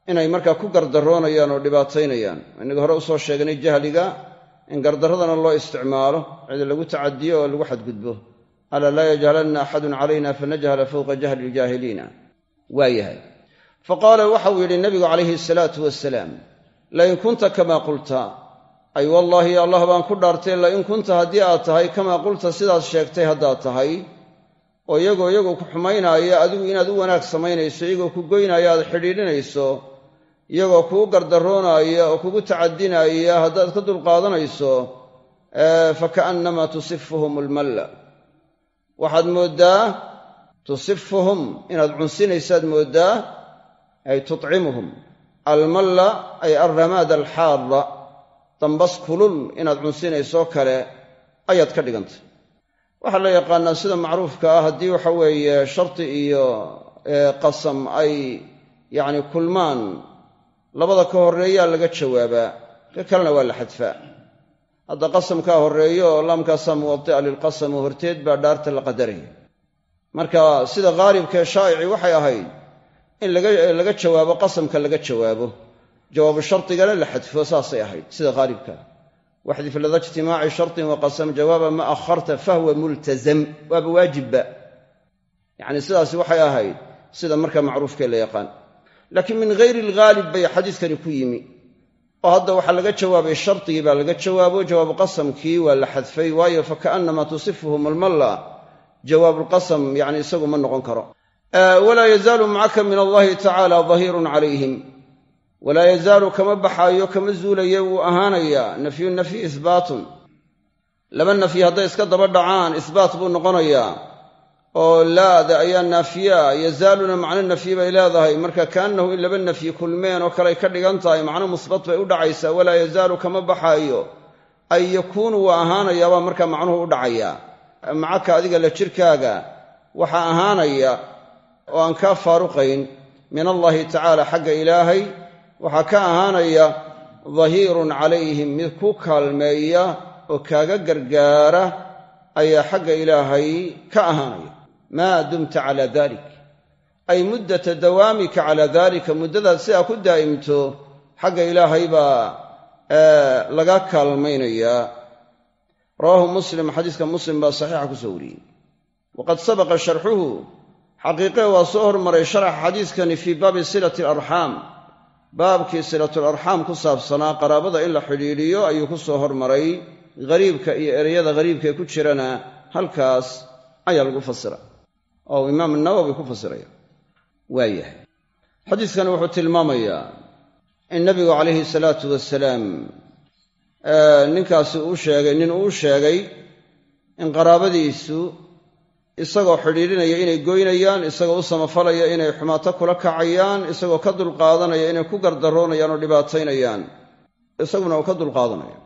inay markaa ku gardaroonayaan oo dhibaataynayaan. Innaga hore u soo sheegnay jahliga in gardarradana loo isticmaalo cid lagu tacadiyo oo lagu xadgudbo. Alaa laa yajhalanna axadun calayna fanajhala fowqa jahli iljaahiliina waa yahay. Fa qaala waxau yidhi nabigu calayhi asalaatu wasalaam lain kunta kamaa qulta ay wallaahi allah baan ku dhaartay lain kunta haddii aad tahay kamaa qulta sidaad sheegtay haddaad tahay oo iyagoo iyagoo ku xumaynaaya adigu inaad u wanaag samaynayso iyagoo ku goynaayo aad xidhiidhinayso iyagoo kuu gardaroonaaya oo kugu tacadinaaya haddaad ka dulqaadanayso fa ka'annamaa tusifuhum almalla waxaad mooddaa tusifuhum inaad cunsinaysaad mooddaa ay tutcimuhum. Almalla ay alramaada alxaara dambas kulul inaad cunsinayso kale ayaad ka dhigantay. Waxaa la yaqaanaa sida macruufka ah haddii waxa weeye sharti iyo qasam ay yacni kulmaan labada ka horreeyaa laga jawaabaa ka kalena waa la xadfaa. Hadda qasamkaa horreeyo oo laamkaasaa muwadi'a lilqasam horteed baa dhaarta la qadaraya. Marka sida khaalibkaee shaa'ici waxay ahayd in laga jawaabo qasamka laga jawaabo jawaabu shardigana la xadfo saasay ahayd sida khaalibka waxdif lada ijtimaaci shartin wa qasam jawaaba ma akharta fahwa multazam waaba waajibba. Yacni sidaasi waxay ahayd sida marka macruufkee la yaqaan. Laakiin min hayri alghaalib bay xadiiskani ku yimi. Oo hadda waxaa laga jawaabay shardigii baa laga jawaabo jawaabu qasamkii waa la xadfay waayo fa ka'annamaa tusifuhum almalla jawaabulqasam yacni isagu ma noqon karo. Walaa yazaalu macaka min allahi tacaala dahiirun calayhim walaa yazaalu kama baxaayo kama zuulaye wuu ahaanayaa. Nafyu nafyi ihbaatun laba nafyi hadday iska daba dhacaan ihbaat buu noqonayaa. Oo laada ayaa naafiyaa yazaaluna macno nafyi bay leedahay. Marka kaannahu in laba nafyi kulmeen oo kaley ka dhigan tahay macno musbat bay u dhacaysaa. Walaa yazaalu kama baxaayo. Ay yakuunu waa ahaanayaabaa marka macnuhu u dhacayaa macaka adiga la jirkaaga waxaa ahaanaya oo aan kaa faaruqayn min allaahi tacaala xagga ilaahay waxaa ka ahaanaya dahiirun calayhim mid ku kaalmeeya oo kaaga gargaara ayaa xagga ilaahay ka ahaanaya. Maa dumta calaa dalik ay muddata dawaamika calaa daalika muddadaad sidaa ku daa'imto xagga ilaahay baa laga kaalmaynayaa. Rawaahu muslim xadiiska muslim baa saxiixa ku soo wariyey. Waqad sabaqa sharxuhu xaqiiqee waa soo hormaray sharaxa xadiiskani fii baabi silati alarxaam baabkii silatlarxaam ku saabsanaa qaraabada in la xidhiidhiyo ayuu ku soo hormaray ghariibka iyo ereyada ghariibkaee ku jirana halkaas ayaa lagu fasira. Oo imaam nawowi ku fasiraya. Waayahay xadiiskani wuxuu tilmaamayaa in nabigu calayhi salaatu wasalaam ninkaasi uu sheegay nin uu sheegay in qaraabadiisu isagoo xidhiidhinaya inay goynayaan isagoo u samafalaya inay xumaato kula kacayaan isagoo ka dulqaadanaya inay ku gardaroonayaan oo dhibaataynayaan. Isaguna uu ka dulqaadanaya.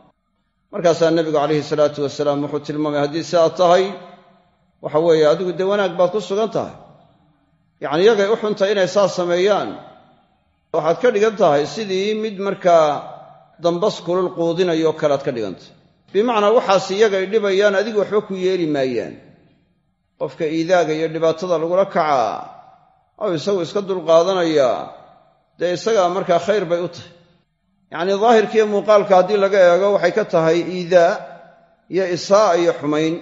Markaasaa nebigu calayhi salaatu wasalaam wuxuu tilmaamay haddii sidaad tahay waxa weeye adigu dee wanaag baad ku sugan tahay. Yacni iyagay u xuntay inay saas sameeyaan. Waxaad ka dhigan tahay sidii mid markaa dambas kulul quudinayo kale aad ka dhigantah bimacnaa waxaas iyagay dhibayaan adigu waxba ku yeeli maayaan qofka iidaaga iyo dhibaatada lagula kacaa oo isagu iska dulqaadanayaa dee isagaa markaa khayr bay u tahay. Yacnii daahirkiiyo muuqaalka haddii laga eego waxay ka tahay iidaa iyo isaa'a iyo xumayn.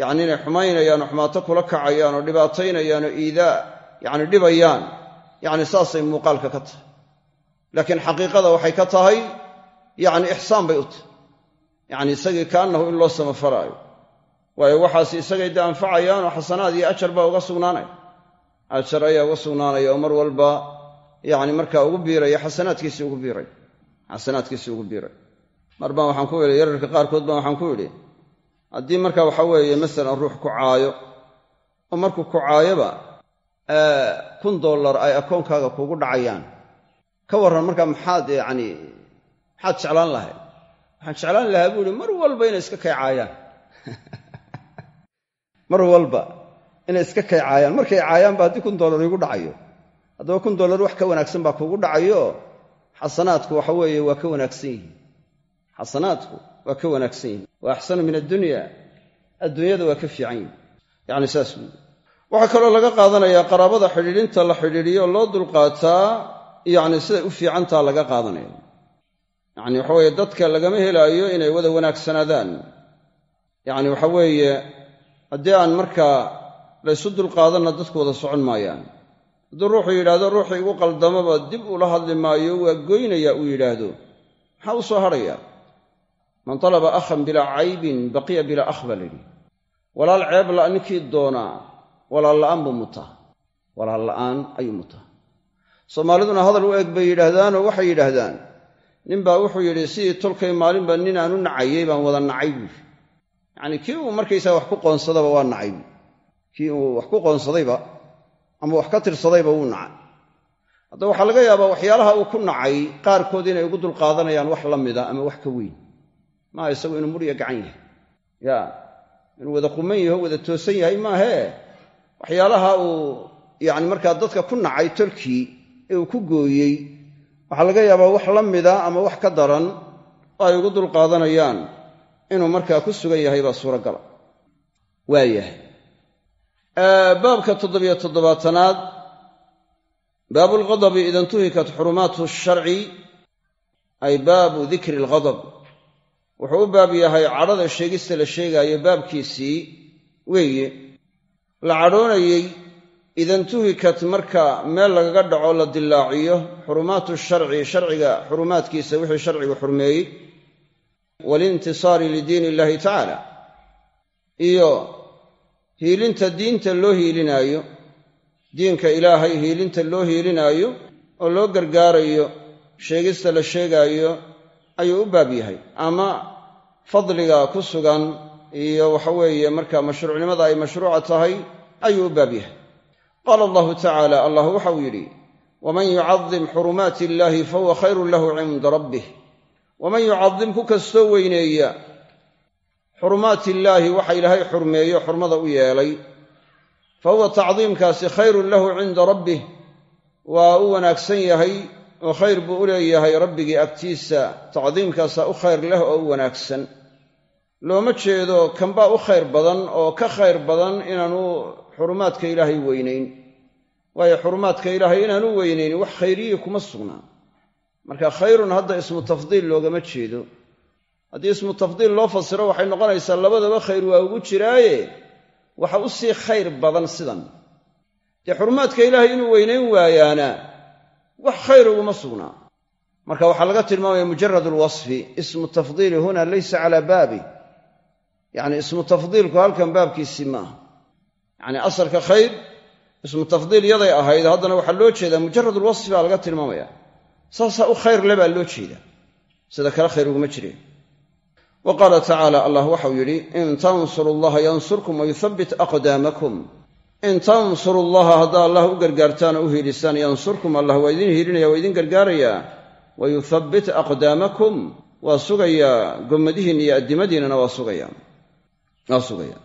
Yacni inay xumaynayaan oo xumaato kula kacayaan oo dhibaataynayaan oo iidaa yacni dhibayaan. Yacni saasay muuqaalka ka tahay. Laakiin xaqiiqada waxay ka tahay yacni ixsaan bay u tahay. Yacni isagii kaannahu in loo samafalaayo waayo waxaas isagay dee anfacayaan oo xasanaad iyo ajar baa uga sugnaanaya ajar ayaa uga sugnaanaya oo mar walba yacni markaa ugu biiraya xasanaadkiisii ugu biiray. Xasanaadkiisii ugu biiray. Mar baan waxaan ku idhi yararka qaarkood baan waxaan ku idhi haddii marka waxa weeye masalan ruux ku caayo oo markuu ku caayoba kun dollar ay akoonkaaga kuugu dhacayaan ka warran markaa maxaad yacni maxaad jeclaan lahayd? Waxaan jeclaan lahaa buu ihi mar walba inay iska kay caayaan mar walba inay iska kay caayaan markay caayaanba haddii kun dollar iigu dhacayo. Haddaba kun dollar wax ka wanaagsan baa kuugu dhacayo. Xasanaadku waxa weeye waa ka wanaagsan yihiin xasanaadku waa ka wanaagsan yihiin wa axsanu min addunya adduunyada waa ka fiican yihiin yacni saas weyi waxaa kaloo laga qaadanayaa qaraabada xidhiidhinta la xidhiidhiyo loo dulqaataa yacni siday u fiicantaa laga qaadanaya yacni waxa weeye dadka lagama helaayo inay wada wanaagsanaadaan. Yacni waxa weeye haddii aan markaa laysu dulqaadanna dadku wada socon maayaan. Hadduu ruuxuu yidhaahdo ruuxii igu qaldamaba dib ula hadli maayo waa goynaya uu yidhaahdo. Maxaa u soo hadhaya? Man talaba akhan bilaa caybin baqiya bilaa akh baa layidhi walaal ceeb la' ninkii doonaa walaal la'aan buu mutaa. Walaal la'aan ayuu mutaa. Soomaaliduna hadal u eg bay yidhaahdaanoo waxay yidhaahdaan ninbaa wuxuu yidhi sidii tolkay maalinba nin aan u nacayey baan wada nacay buui yacnii kii uu markaysaa wax ku qoonsadaba waa nacay. Kii uu wax ku qoonsadayba ama wax ka tirsadayba wuu nacay. Hadda waxaa laga yaabaa waxyaalaha uu ku nacay qaarkood inay ugu dulqaadanayaan wax la mida ama wax ka weyn. Maaha isagu inuu mudhiya gacan yahay. Ya inuu wada quman yaho wada toosan yahay maahee waxyaalaha uu yacni markaa dadka ku nacay tolkii ee uu ku gooyey waxaa laga yaabaa wax la mida ama wax ka daran oo ay ugu dulqaadanayaan inuu markaa ku sugan yahay baa suuragala waayahay baabka toddobiyo toddobaatanaad baabu lghadabi ida intuhikat xurumaatu sharci ay baabu dikri alghadab wuxuu u baab yahay cadhada sheegista la sheegaayo baabkiisii weeye la cadhoonayey idantuhikat marka meel lagaga dhaco la dillaaciyo xurumaatu sharci sharciga xurumaadkiisa wixii sharcigu xurmeeyey walintisaari lidiin illahi tacaala. Iyo hiilinta diinta loo hiilinaayo diinka ilaahay hiilinta loo hiilinaayo oo loo gargaarayo sheegista la sheegaayo ayuu u baab yahay. Ama fadliga ku sugan iyo waxaweeye marka mashruucnimada ay mashruuca tahay ayuu u baab yahay. Qaala allahu tacaala allah waxau yidhi waman yucadim xurumaati illaahi fahuwa khayrun lahu cinda rabbih waman yucadim ku kastoo weyneeya xurumaati illaahi waxa ilaahay xurmeeyo xurmada u yeelay fa huwa tacdiimkaasi khayrun lahu cinda rabbih waa u wanaagsan yahay oo khayr buu u leeyahay rabbigii agtiisa tacdiimkaasaa u khayr leh oo u wanaagsan. Looma jeedo kanbaa u khayr badan oo ka khayr badan inaanu xurumaadka ilaahay weynayn waayo xurumaadka ilaahay inaanu weynayn wax khayriyi kuma sugnaa marka khayrun hadda ismu tafdiil loogama jeedo. Haddii ismu tafdiil loo fasiro waxay noqonaysaa labadaba khayr waa ugu jiraaye. Waxa u sii khayr badan sidan. Dee xurumaadka ilaahay inuu weynayn waayaana wax khayr uguma sugnaa marka waxaa laga tilmaamaya mujarad alwasfi ismu tafdiili huna laysa calaa baabi. Yacni ismu tafdiilku halkan baabkiisii maaha yacni asalka khayr ismu tafdiil yaday ahayd haddana waxaa loo jeedaa mujarad alwasfi baa laga tilmaamaya saasaa u khayr le baa loo jeedaa sida kale khayr uguma jireen wa qaala tacaala allah waxau yidhi in tansuru allaha yansurkum wayuhabbit aqdaamakum. In tansuru llaha haddaa allah u gargaartaan oo u hiilisaan yansurkum allah waa idin hiilinaya waa idin gargaarayaa wa yuthabbit aqdaamakum waa sugayaa gommadihiinna iyo addimadiinnana waa sugayaa waa sugayaa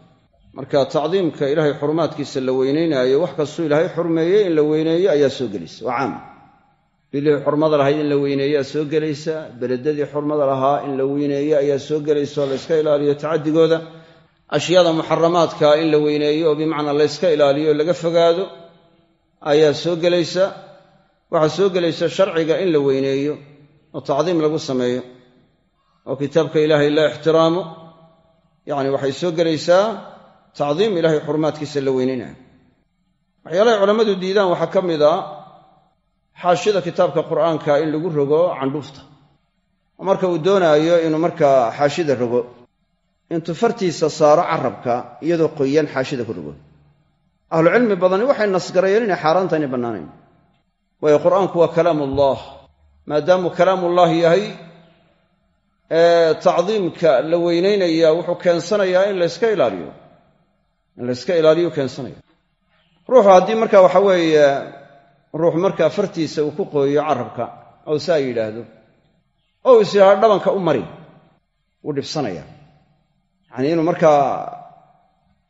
marka tacdiimka ilaahay xurumaadkiisa la weynaynaayo wax kastuu ilaahay xurmeeyey in la weyneeyo ayaa soo gelaysa. Waa caam bilihii xurmada lahayd in la weyneeyaa soo gelaysa beledadii xurmada lahaa in la weyneeyo ayaa soo gelaysa oo layska ilaaliyo tacadigooda ashyaada muxaramaadka in la weyneeyo oo bimacnaa layska ilaaliyo o laga fogaado ayaa soo gelaysa. Waxaa soo gelaysa sharciga in la weyneeyo oo tacdiim lagu sameeyo oo kitaabka ilaahay la ixtiraamo. Yacni waxay soo gelaysaa tacdiim ilahay xurumaadkiisa la weyneynayo. Waxyaalahay culammadu diidaan waxaa ka mid a xaashida kitaabka qur'aanka in lagu rogo candhuufta. Marka uu doonaayo inuu markaa xaashida rogo intuu fartiisa saaro carabka iyadoo qoyan xaashida ku rogo. Ahlucilmi badani waxay nasgarayeen inay xaaraanta inay bannaanayn. Waayo qur'aanku waa kalaamuullah maadaamuu kalaamuullah yahay tacdiimka la weynaynaya wuxuu keensanayaa in layska ilaaliyo. In layska ilaaliyo keensanaya ruuxu haddii marka waxa weeye ruux markaa fartiisa uu ku qooyo carabka ou saa yidhaahdo ou is yidhahdo dhabanka u mari wuu dhibsanaya. Yacanii inuu markaa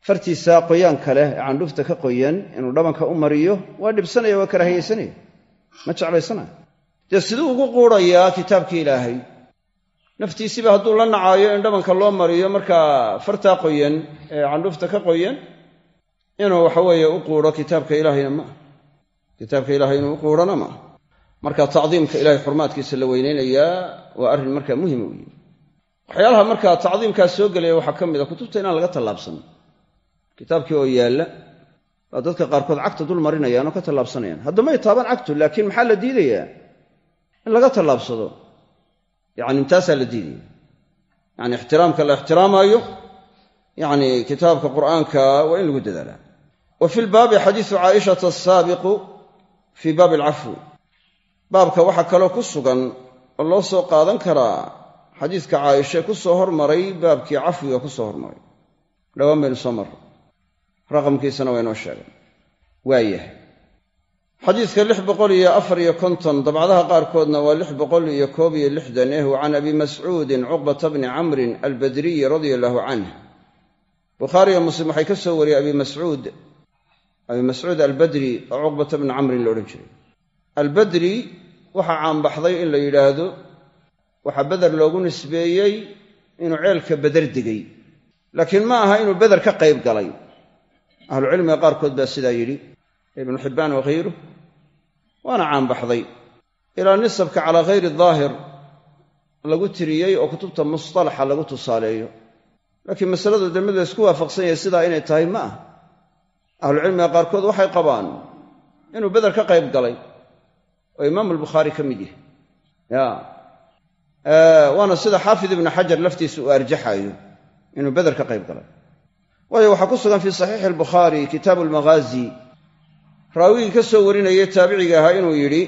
fartiisa qoyaanka leh ee candhuufta ka qoyan inuu dhabanka u mariyo waa dhibsanaya waa karaahiyaysanaya ma jeclaysanaya dee siduu ugu quudhayaa kitaabkii ilaahay? Naftiisiiba hadduu la nacaayo in dhabanka loo mariyo markaa fartaa qoyan ee candhuufta ka qoyan inuu waxaweeye u quudho kitaabka ilaahayna ma ah kitaabka ilahay inuu u quudhona ma ah marka tacdiimka ilahay xurmaadkiisa la weynaynayaa waa arrin markaa muhima yihi waxyaalaha markaa tacdiimkaas soo gelaya waxaa ka mid a kutubta inaan laga tallaabsan. Kitaabkii oo yaalla baa dadka qaarkood cagta dul marinayaan oo ka tallaabsanayaan. Haddamay taaban cagtu laakiin maxaa la diidayaa? In laga tallaabsado. Yacni intaasaa la diidaya yacni ixtiraamka la ixtiraamaayo. Yacni kitaabka qur'aanka waa in lagu dadaalaa. Wa fi lbaabi xadiisu caaishata asaabiqu fii baabi alcafwi. Baabka waxaa kaloo ku sugan oo loo soo qaadan karaa xadiiska caaisha ku soo hormaray baabkii cafwiga ku soo hormaray. Dhowaan baynu soo marray. Raqamkiisana waa sheegay. Waayahay xadiidka lix boqol iyo afar iyo konton dabcadaha qaarkoodna waa lix boqol iyo koob iyo lixdan eh wa can abi mascuudin cuqbata bni camrin albadriyi radia allahu canh bukhaariyo muslim waxay ka soo wariyey abi mascuud abi mascuud albadri oo cuqbata bni camrin la odhan jiray. Albadri waxaa caanbaxday in la yidhaahdo waxaa beder loogu nisbeeyey inuu ceelka beder degay. Laakiin ma aha inuu beder ka qayb galay. Ahlucilmiga qaarkood baa sidaa yidhi ibnu xibbaan wakhayruh waana caanbaxday. Ilaa nisabka calaa khayri daahir lagu tiriyey oo kutubta mustalaxa lagu tusaaleeyo. Laakiin masaladu dee la ysku waafaqsan yahay sidaa inay tahay ma ah ahlucilmiga qaarkood waxay qabaan inuu beder ka qayb galay oo imaam albukhaari ka mid yahay. Ya. Waana sida xaafid ibnu xajar laftiisa uu arjaxayo inuu beder ka qayb galay. Waayo waxaa ku sugan fii saxiixi albukhaari kitaabu almaghaazi raawigii ka soo warinayay taabiciga ahaa inuu yidhi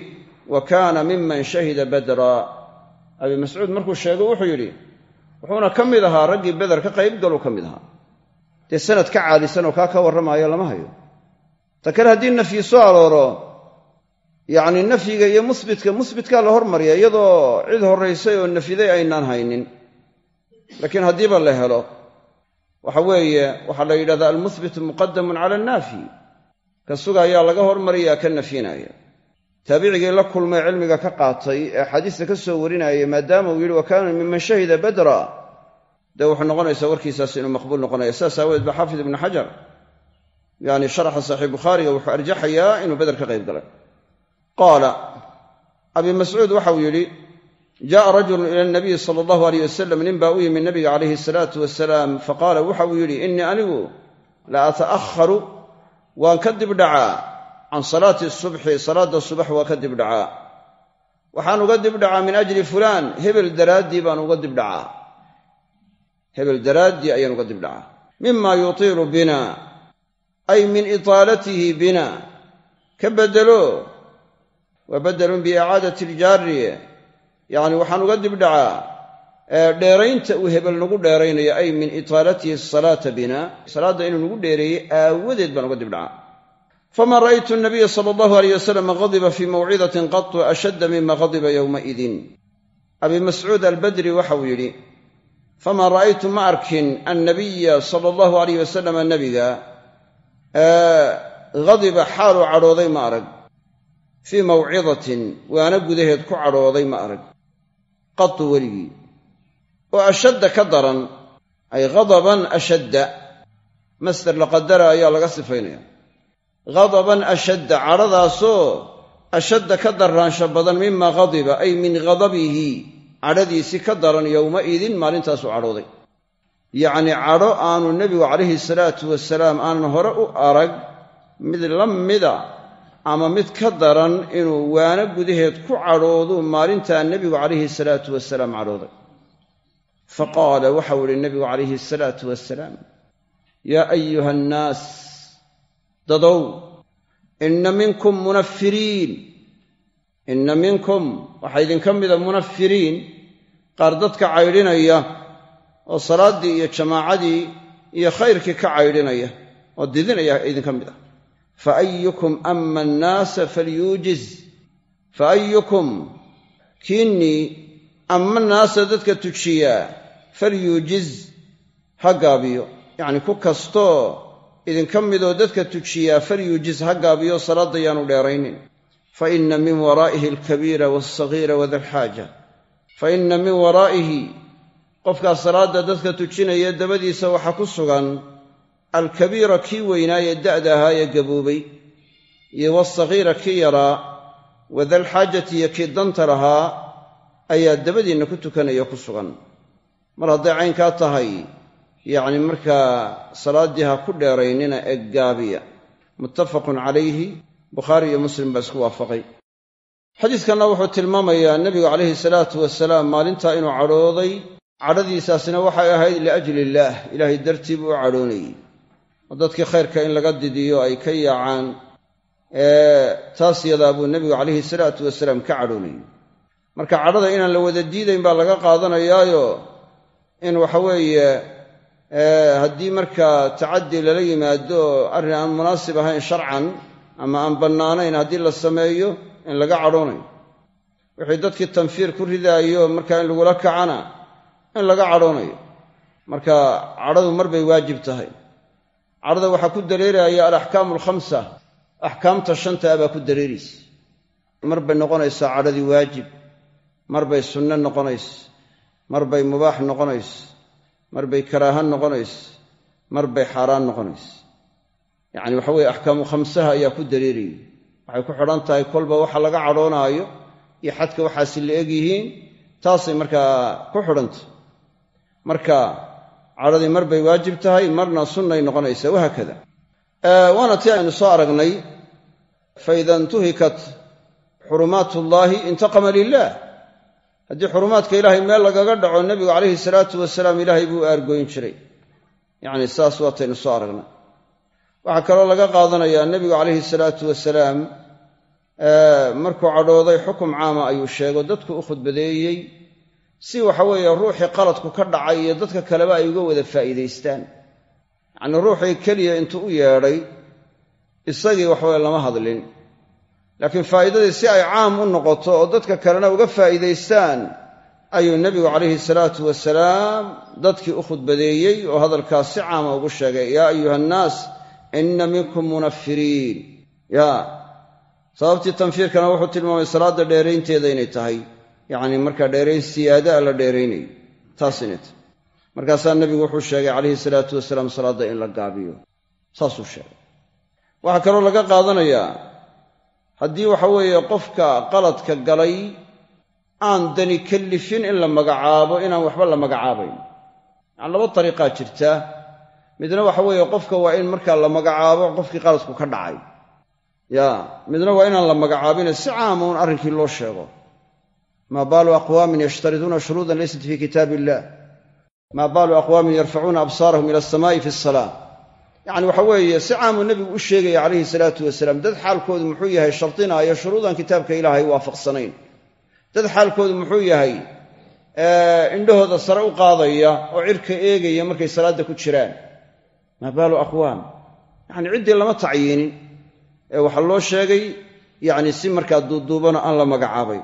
wa kaana miman shahida badra. Abi mascuud markuu sheego wuxuu yidhi wuxuuna ka mid ahaa raggii beder ka qayb galuu ka mid ahaa dee sanad ka caalisan oo kaa ka warramaayo lama hayo. Ta kale haddii nafyi soo arooro yacni nafyiga iyo musbitka musbitkaa la hormarya iyadoo cid horraysay oo nafiday aynaan haynin. Laakiin haddiiba la helo waxa weeye waxaa la yidhahdaa almuhbitu muqadamun cala annaafi. Ka sugayaa laga hormariyaa ka nafyinaya taabicigii la kulmay cilmiga ka qaatay ee xadiista ka soo warinayay maadaama uu yidhi wa kaana miman shahida badra dee wuxuu noqonaysaa warkiisaas inuu maqbuul noqonaya. Saas aaweed ba xaafid ibnu xajar yani sharaxa saxiix bukhaariga wuxuu arjaxayaa inuu beder ka qayb galay. Qaala abi mascuud waxau yidhi jaءa rajulu ila nabiyi sala allahu aleyh wasalam nin baa u yimi nabiga calayhi salaatu wasalaam faqaala waxa uu yidhi innii anigu la ata'aharu waan ka dibdhacaa can salaati subxi salaadda subax waa ka dibdhacaa waxaan uga dibdhacaa min ajli fulaan hebel daraaddii baan uga dibdhacaa hebel daraaddii ayaan uga dibdhacaa mima yutiilu bina ay min itaalatihi bina ka beddelo wa beddelun biicaadati iljaari yacni waxaan uga dibdhacaa dheeraynta uu hebel nagu dheeraynayo ay min itaalatihi asalaata bina salaadda inuu nagu dheereeyey aawadeed baan uga dibdhacaa fama ra'aytu nabiya sala allahu aleyh wasalam qadiba fii mawcidatin qatu ashadda mima qadiba yowmaidin abi mascuud albadri waxauu yidhi famaa ra'aytu ma arkin annabiya sala allahu alayh wasalam nabiga hadiba xaaluu cadhooday ma arag. Fii mawcidatin waana gudaheed ku cadhooday ma arag. Qatu weligii. Oo ashadda ka daran ay ghadaban ashadda. Masder la qadara ayaa laga sifaynaya. Ghadaban ashadda cadhadaasoo ashadda ka darraansha badan mima ghadiba ay min ghadabihi cadhadiisii ka daran yowmaidin maalintaasuu cadhooday yacnii cadho aanu nebigu calayhi salaatu wasalaam aanan hore u arag mid la mida ama mid ka daran inuu waano gudaheed ku cadhoodu maalintaa nebigu calayhi salaatu wasalaam cadhooday fa qaala waxau idhi nebigu calayhi salaatu wasalaam yaa ayuha annaas dadow inna minkum munafiriin inna minkum waxaa idinka mida munafiriin qaar dadka caydhinaya oo salaaddii iyo jamaacadii iyo khayrkii ka caydhinaya oo didinaya idinka mid ah fa ayukum ama annaasa falyuujiz. Fa ayukum kiinnii ama naasa dadka tujiyaa falyuujiz. Ha gaabiyo. Yacnii ku kastoo idinka midoo dadka tujiyaa falyuujiz ha gaabiyo salaadda yaanu dheeraynin fa inna min waraa'ihi alkabiira walsagiira wadalxaaja fa inna min waraa'ihi qofkaa salaadda dadka tujinaya dabadiisa waxaa ku sugan alkabiira kii weynaaye da'da ahaa ee gaboobay iyo walsagiira kii yaraa wadalxaajati iyo kii danta lahaa ayaa dabadiinna ku tukanaya ku sugan. Mar hadday caynkaa tahay yacni markaa salaaddii ha ku dheeraynina ee gaabiya. Muttafaqun calayhi bukhaari iyo muslim baa isku waafaqay. Xadiidkanna wuxuu tilmaamayaa nebigu calayhi salaatu wasalaam maalintaa inuu cadhooday cadhadiisaasina waxay ahayd liajli illaah ilaahay dartii buu u cadhoonayey oo dadkii khayrka in laga didiyo ay ka yaacaan taas yadaa buu nebigu calayhi salaatu wasalaam ka cadhoonayey marka cadhada inaan la wada diidayn baa laga qaadanayaayo in waxaweeye haddii markaa tacaddi lala yimaado arrin aan munaasib ahayn sharcan ama aan bannaanayn haddii la sameeyo in laga cadhoonayo. Wixii dadkii tanfiir ku ridaayo markaa in lagula kacana in laga cadhoonayo. Marka cadhadu mar bay waajib tahay. Cadhada waxaa ku dareeraya alaxkaamu alkhamsa axkaamta shanta ah baa ku dareeraysa mar bay noqonaysaa cadhadii waajib. Mar bay sunno noqonaysa mar bay mubaax noqonaysa mar bay karaaha noqonaysa mar bay xaaraan noqonaysa yacni waxa weye axkaamu khamsaha ayaa ku dareerayay waxay ku xidhan tahay kolba waxa laga cadhoonaayo iyo xadka waxaasi la eg yihiin taasay markaa ku xidhantah marka cadhadii mar bay waajib tahay marna sunnay noqonaysaa wahaakada waana tii aynu soo aragnay faida intuhikat xurumaat ullaahi intaqama lilah haddii xurumaadka ilaahay meel lagaga dhaco nebigu calayhi salaatu wasalaam ilaahay buu aargoyn jiray. Yacni saas waataynu soo aragnay waxaa kaloo laga qaadanayaa nebigu calayhi salaatu wasalaam markuu cadhooday xukum caama ayuu sheego dadku u khudbadeeyey si waxaweeye ruuxii qaladku ka dhacay iyo dadka kaleba ay uga wada faa'iidaystaan. Yacnii ruuxii keliya intuu u yeedhay isagii waxaweye lama hadlin. Laakiin faa'iidadii si ay caam u noqoto oo dadka kalena uga faa'iidaystaan ayuu nebigu calayhi salaatu wasalaam dadkii u khudbadeeyey oo hadalkaas si caama ugu sheegay yaa ayuha annaas inna minkum munafiriin. Ya sababtii tanfiirkana wuxuu tilmaamay salaadda dheeraynteeda inay tahay. Yacni markaa dheerayn siyaadaa la dheeraynayo taas inay tahay. Markaasaa nebigu wuxuu sheegay calayhi salaatu wasalaam salaadda in la gaabiyo. Saasuu sheegay. Waxaa kaloo laga qaadanayaa haddii waxa weeye qofka qaladka galay aan dani kallifin in la magacaabo inaan waxba la magacaabayn. Yani laba dariiqaa jirta midna waxa weeye qofka waa in markaa la magacaabo qofkii qaladku ka dhacay. Ya midna waa inaan la magacaabine si caama un arrinkii loo sheego. Maa baalu aqwaamin yashtariduuna shuruudan laysat fii kitaab illah maa baalu aqwaamin yarfacuuna absaarahum ila alsamaa'i fi asalaa yacni waxa weeye si caamuu nebigu u sheegaya calayhi salaatu wasalaam dad xaalkoodu muxuu yahay shardinaayo shuruudan kitaabka ilaahay waafaqsanayn. Dad xaalkoodu muxuu yahay indhahooda sare u qaadaya oo cirka eegaya markay salaadda ku jiraan maa baalu aqwaam yacni ciddii lama tacyiinin ee waxaa loo sheegay yacni si markaa duuduubana aan la magacaabay.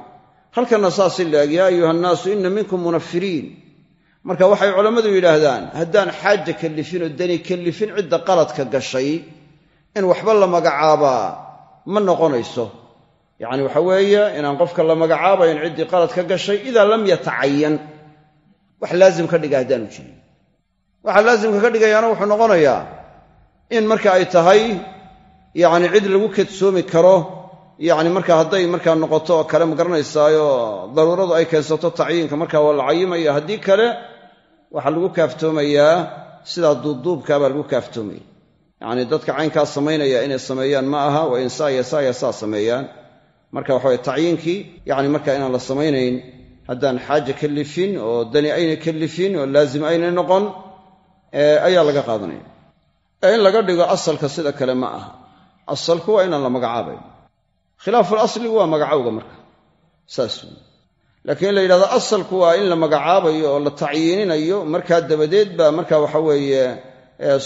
Halkanna saasi laeg yaa ayuha nnaasu inna minkum munafiriin marka waxay culammadu yidhaahdaan haddaan xaaja kallifin oo dani kallifin cidda qaladka gashay in waxba la magacaabaa ma noqonayso. Yacni waxa weeye inaan qofka la magacaabayn ciddii qalad ka gashay idaa lam yatacayan. Wax laazim ka dhiga haddaanu jirin waxa laasimka ka dhigayaana wuxuu noqonayaa in marka ay tahay yacni cid lagu kadsoomi karo yacni marka hadday markaa noqoto oo kale ma daruuradu ay keensato tacyiinka markaa waa la cayimaya. Haddii kale waxaa lagu kaaftoomayaa sidaa duubduubkaa baa lagu kaaftoomaya yacni dadka caynkaa samaynaya inay sameeyaan ma aha waa in saaya saaya saa sameeyaan. Marka waxaweye tacyiinkii yacni marka inaan la samaynayn haddaan xaaja kallifin oo dani ayna kallifin oo laazim aynay noqon ayaa laga qaadanaya. Ee in laga dhigo asalka sida kale ma aha. Asalku waa inaan la magacaabayn khilaaful asligu waa magacowga marka. Saas wey laakiin in la yidhahdo asalku waa in la magacaabayo oo la tacyiininayo markaa dabadeed baa marka waxa weeye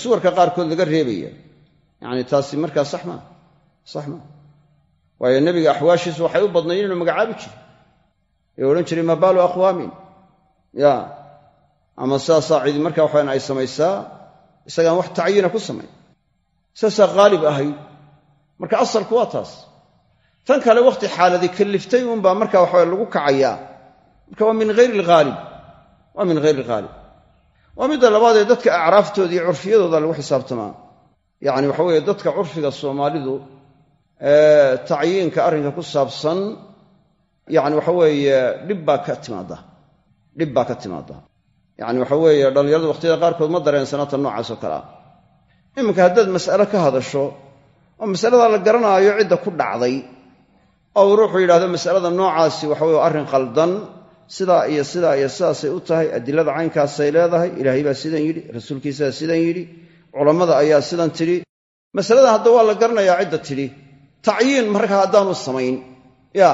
suwarka qaarkood laga reebaya. Yacni taasi markaa sax maa sax maa waayo nebiga axwaashiisu waxay u badnayn inuu magacaabi jiro ee odhan jiray maa baalu aqwaamin? Ya ama sidaasaa cidi marka waxawan ay samaysaa isagaan wax tacyiina ku samayn saasaa haalib ahayd. Marka asalku waa taas. Tan kale wakhti xaaladi kalliftay uunbaa marka waxawa lagu kacayaa. Marka waa min hayri alghaalib waa min hayri alghaalib waa midda labaadee dadka acraaftooda iyo curfiyadooda lagu xisaabtamaa. Yacni waxa weeye dadka curfiga soomaalidu tacyiinka arrinka ku saabsan yacni waxa weeye dhib baa ka timaadda. Dhib baa ka timaadda yacni waxa weeye dhallinyaradu wakhtiyada qaarkood ma dareensanaata noocaas oo kale ah. Iminka haddaad mas'ale ka hadasho oo masaladaa la garanaayo cidda ku dhacday oo ruuxuu yidhahdo masalada noocaasi waxa weye arrin qaldan sidaa iyo sidaa iyo sidaasay u tahay adilada caynkaasay leedahay ilaahay baa sidan yidhi rasuulkiisaa sidan yidhi culammada ayaa sidan tidhi. Masaladan hadda waa la garanayaa cidda tidhi. Tacyiin markaa haddaanu samayn. Ya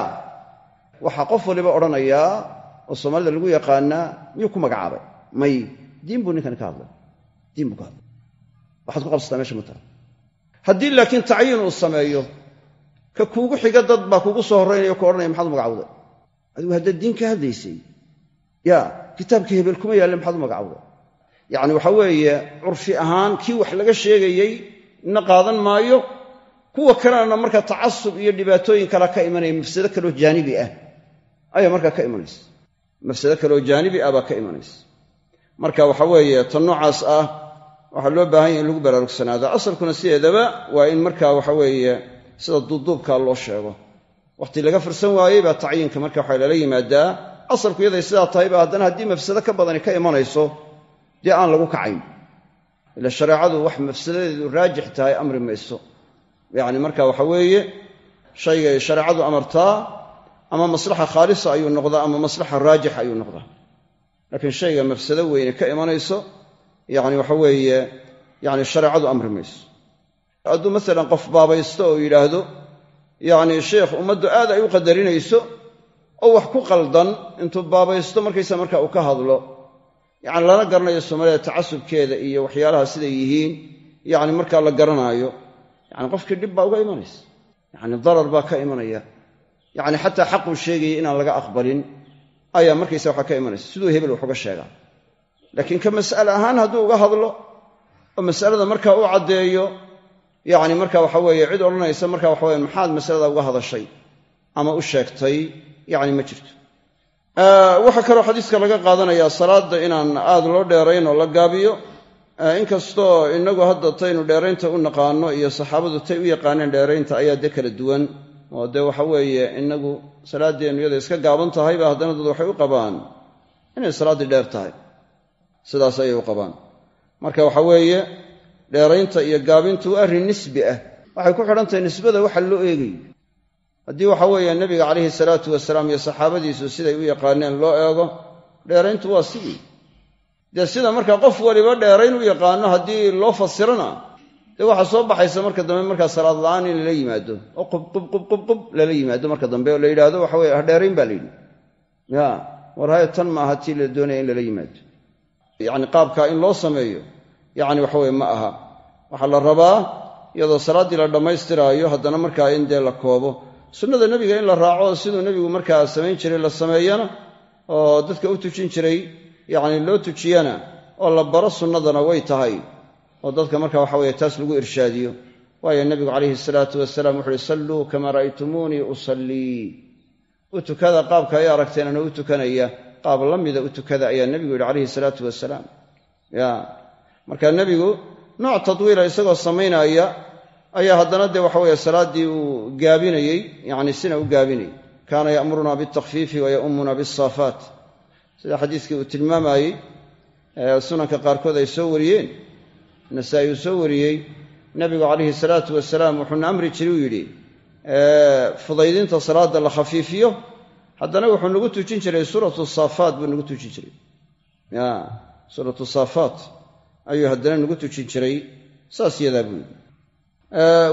waxaa qof waliba odhanayaa oo soomaalida lagu yaqaanaa miyuu ku magacaabay may diin buu ninkani ka hadlay. Diin buu ka hadlay. Waxaad ku qabsataa meesha ma taha haddii laakiin tacyiin uu sameeyo ka kuugu xiga dad baa kuugu soo horraynaya ku odhanaya maxaad magacawday adigu haddaad diin ka hadlaysay ya kitaabka hebel kuma yaalle maxaad u magacawday yacni waxa weeye curfi ahaan kii wax laga sheegayey na qaadan maayo. Kuwa kalena marka tacasub iyo dhibaatooyin kala ka imanaya mafsado kaloo jaanibi ah. Ayaa markaa ka imanaysa. Mafsado kaleoo jaanibi ah baa ka imanaysa marka waxa weeye tan noocaas ah waxaa loo baahan yahy in lagu baraarugsanaado. Asalkuna sideedaba waa in marka waxa weeye sida duubduubka loo sheego. Wakhti laga fursan waayey baa tacyiinka marka waxa lala yimaadaa asalku yaday sidaa tahayba haddana haddii mafsado ka badani ka imanayso dee aan lagu kacayn. Ila shareecadu wax mafsadadeedu raajix tahay amri mayso. Yacni marka waxa weeye shaygay shareecadu amartaa ama maslaxa khaalisa ayuu noqdaa ama maslaxa raajix ayuu noqdaa laakiin shayga mafsado weyne ka imanayso yacni waxa weeye yacni shareecadu amri mayso. Hadduu masalan qof baabaysto oo yidhaahdo yacni sheekh ummaddu aad ay u qadarinayso oo wax ku qaldan intuu baabaysto markaysa marka uu ka hadlo yacni lana garanayo soomaalida tacasubkeeda iyo waxyaalaha siday yihiin yacni markaa la garanaayo yacni qofkii dhib baa uga imanaysa. Yacni darar baa ka imanaya. Yacni xataa xaquu sheegayay inaan laga aqbalin ayaa markaysa waxaa ka imanaysa. Siduu hebel wax uga sheegaa. Laakiin ka mas'ale ahaan hadduu uga hadlo oo masalada markaa u caddeeyo yacni marka waxa weeye cid odhanaysa marka waxa weye maxaad masalada uga hadashay ama u sheegtay yacni ma jirto. Waxaa kaloo xadiiska laga qaadanayaa salaadda inaan aad loo dheerayn oo la gaabiyo. Inkastoo inagu hadda taynu dheeraynta u naqaano iyo saxaabadu tay u yaqaaneen dheeraynta ayaa dee kala duwan oo dee waxa weeye inagu salaaddeennu iyada iska gaaban tahay ba haddana dad waxay u qabaan inay salaaddii dheer tahay. Sidaas ayay u qabaan. Marka waxa weeye dheeraynta iyo gaabintu waa arrin nisbi ah. Waxay ku xidhan tahay nisbada waxa loo eegayo haddii waxa weeye nebiga calayhi salaatu wasalaam iyo saxaabadiisu siday u yaqaaneen loo eego dheerayntu waa sidii. Dee sida marka qof waliba dheerayn u yaqaano haddii loo fasirana dee waxaa soo baxaysa marka dambe markaa salaad la'aan in lala yimaado. Oo qubqubqubqubqub lala yimaado marka dambe oo la yidhaahdo waxa weye hadheerayn baa la yidhi. Ya war tan ma aha tii la doonaya in lala yimaado. Yacni qaabkaa in loo sameeyo yacni waxaweye ma aha. Waxaa la rabaa iyadoo salaaddii la dhammaystiraayo haddana markaa in dee la koobo. Sunnada nebiga in la raaco siduu nebigu markaa samayn jiray la sameeyana oo dadka u tujin jiray yacni loo tujiyana oo la baro sunnadana way tahay oo dadka marka waxa weye taas lagu irshaadiyo. Waayo nebigu calayhi salaatu wasalaam wuxu uhi salluu kamaa ra'aytumuunii usallii. U tukada qaabka ay aragteen anoo u tukanaya. Qaab la mida u tukada ayaa nebigu yidhi calayhi salaatu wasalaam ya. Marka nebigu nooc tadwiila isagoo samaynaya ayaa haddana dee waxa weeye salaaddii uu gaabinayey yacni sina u gaabinayay kaana ya'muruna biltakfiifi wa ya'ummuna biasaafaat sida xadiiskii uu tilmaamayey sunanka qaarkood ay soo wariyeen nasaa-i uu soo wariyey nebigu calayhi salaatu wasalaam wuxuuna amri jiray uu yidhi fudaydinta salaadda la khafiifiyo haddana wuxuu nagu tujin jiray suuratu saafaat buu nagu tujin jiray. Suuratu saafaat ayuu haddana nagu tujin jiray saas yadaa buu yidhi.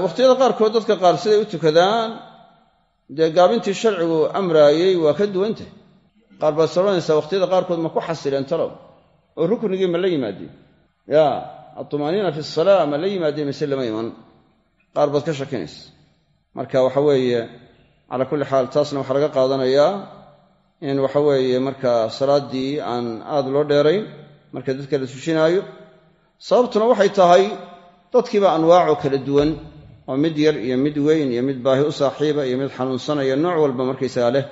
Wakhtiyada qaarkood dadka qaar siday u tukadaan dee gaabintii sharcigu amraayey waa ka duwantah qaar baad soranaysaa wakhtiyada qaarkood ma ku xasileen talow oo ruknigii ma la yimaadeen ya altumaaniina fi salaa ma la yimaadeen mise lama iman. Qaar baad ka shakinaysa marka waxa weeye calaa kulli xaal taasna waxaa laga qaadanayaa in waxa weeye marka salaaddii aan aad loo dheerayn marka dadka la tujinaayo sababtuna waxay tahay dadkiiba anwaacoo kala duwan oo mid yar iyo mid weyn iyo mid baahi u saaxiiba iyo mid xanuunsanaya nooc walba markaysaga leh.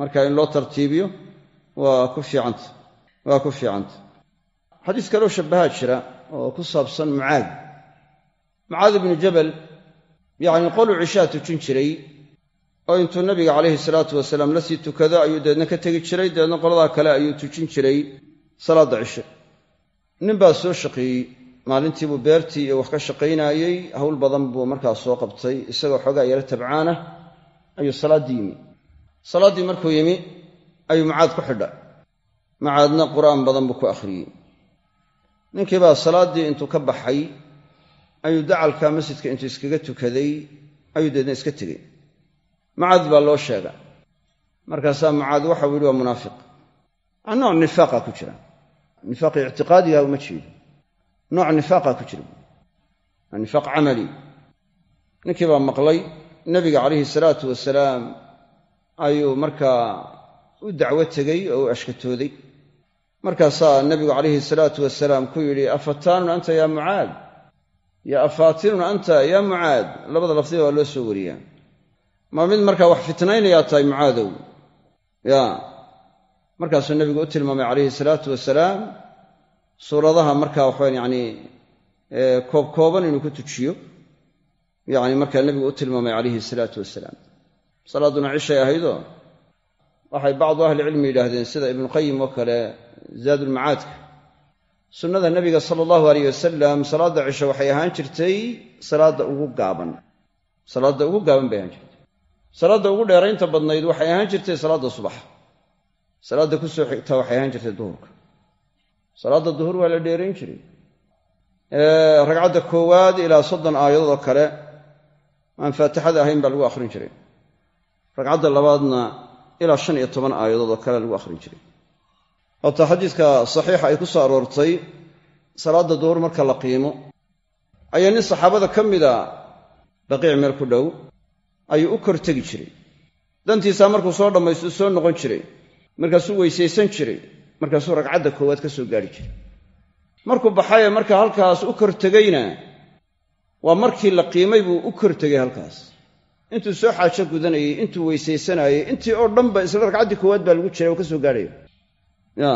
Marka in loo tartiibiyo waa ku fiicanta. Waa ku fiicanta. Xadiis kaloo shabbahaa jira oo ku saabsan mucaad. Mucaad ibnu jabal yacni qoluu cishaa tujin jiray oo intuu nabiga calayhi salaatu wasalaam la sii tukado ayuu deedna ka tegi jiray deedna qoladaa kale ayuu tujin jiray salaadda cishe. Nin baa soo shaqeeyey maalintiibuu beertii iyo wax ka shaqaynaayey hawl badan buu markaa soo qabtay isagoo xoogaa yaro tabcaanah ayuu salaaddii yimi. Salaaddii markuu yimi ayuu mucaad ku xidha. Mucaadna qur'aan badan buu ku akhriyey ninkii baa salaaddii intuu ka baxay ayuu dacalka masjidka intuu iskaga tukaday ayuu deedna iska tegey mucaad baa loo sheega markaasaa mucaad waxau yidhi waa munaafiq. Nooc nifaaqa ku jira. Nifaaqi ictiqaadiga uma jeedo nooc nifaaqa ku jira. Waa nifaaq camali. Ninkii baa maqlay. Nebiga calayhi salaatu wasalaam ayuu markaa u dacwo tegey oo u ashkatooday markaasaa nebigu calayhi salaatu wasalaam ku yidhi afataanun anta yaa mucaad? Yo afaatinun anta yaa mucaad. Labada lafdiba waa loo soo wariyaa ma mid markaa wax fitnaynayaa tahay mucaadow? Ya. Markaasuu nebigu u tilmaamay calayhi salaatu wasalaam suuradaha markaa waxawan yacni koobkooban inuu ku tujiyo. Yacni markaa nebigu u tilmaamay calayhi salaatu wasalaam salaadduna cishay ahaydoo waxay bacdu ahlicilmi yidhaahdeen sida ibnuqayim oo kale zaadulmacaadka sunnada nebiga sala allahu aleyh wasalam salaadda cisho waxay ahaan jirtay salaadda ugu gaaban. Salaadda ugu gaaban bay ahaan jirtay. Salaadda ugu dheeraynta badnayd waxay ahaan jirtay salaadda subax. Salaadda ku soo xigta waxay ahaan jirtay duhurka. Salaadda duhur waa la dheerayn jiray. Ragcadda koowaad ilaa soddon aayadood oo kale aan faatixada ahayn baa lagu akhrin jiray. Ragcadda labaadna ilaa shan iyo toban aayadood oo kale lagu akhrin jiray. Waata xadiiska saxiixa ay ku soo aroortay salaadda duhur marka la qiimo ayaa nin saxaabada ka mida baqiic meel ku dhow ayuu u kor tegi jiray. Dantiisaa markuu soo dhammaystu soo noqon jiray markaasuu weysaysan jiray markaasuu ragcadda koowaad ka soo gaari jiray. Markuu baxayee marka halkaas u kor tegeyna waa markii la qiimay buu u kor tegey halkaas intuu soo xaajo gudanayey intuu weysaysanayey intii oo dhanba isla ragcaddii koowaad baa lagu jiray oo ka soo gaadhaya ya.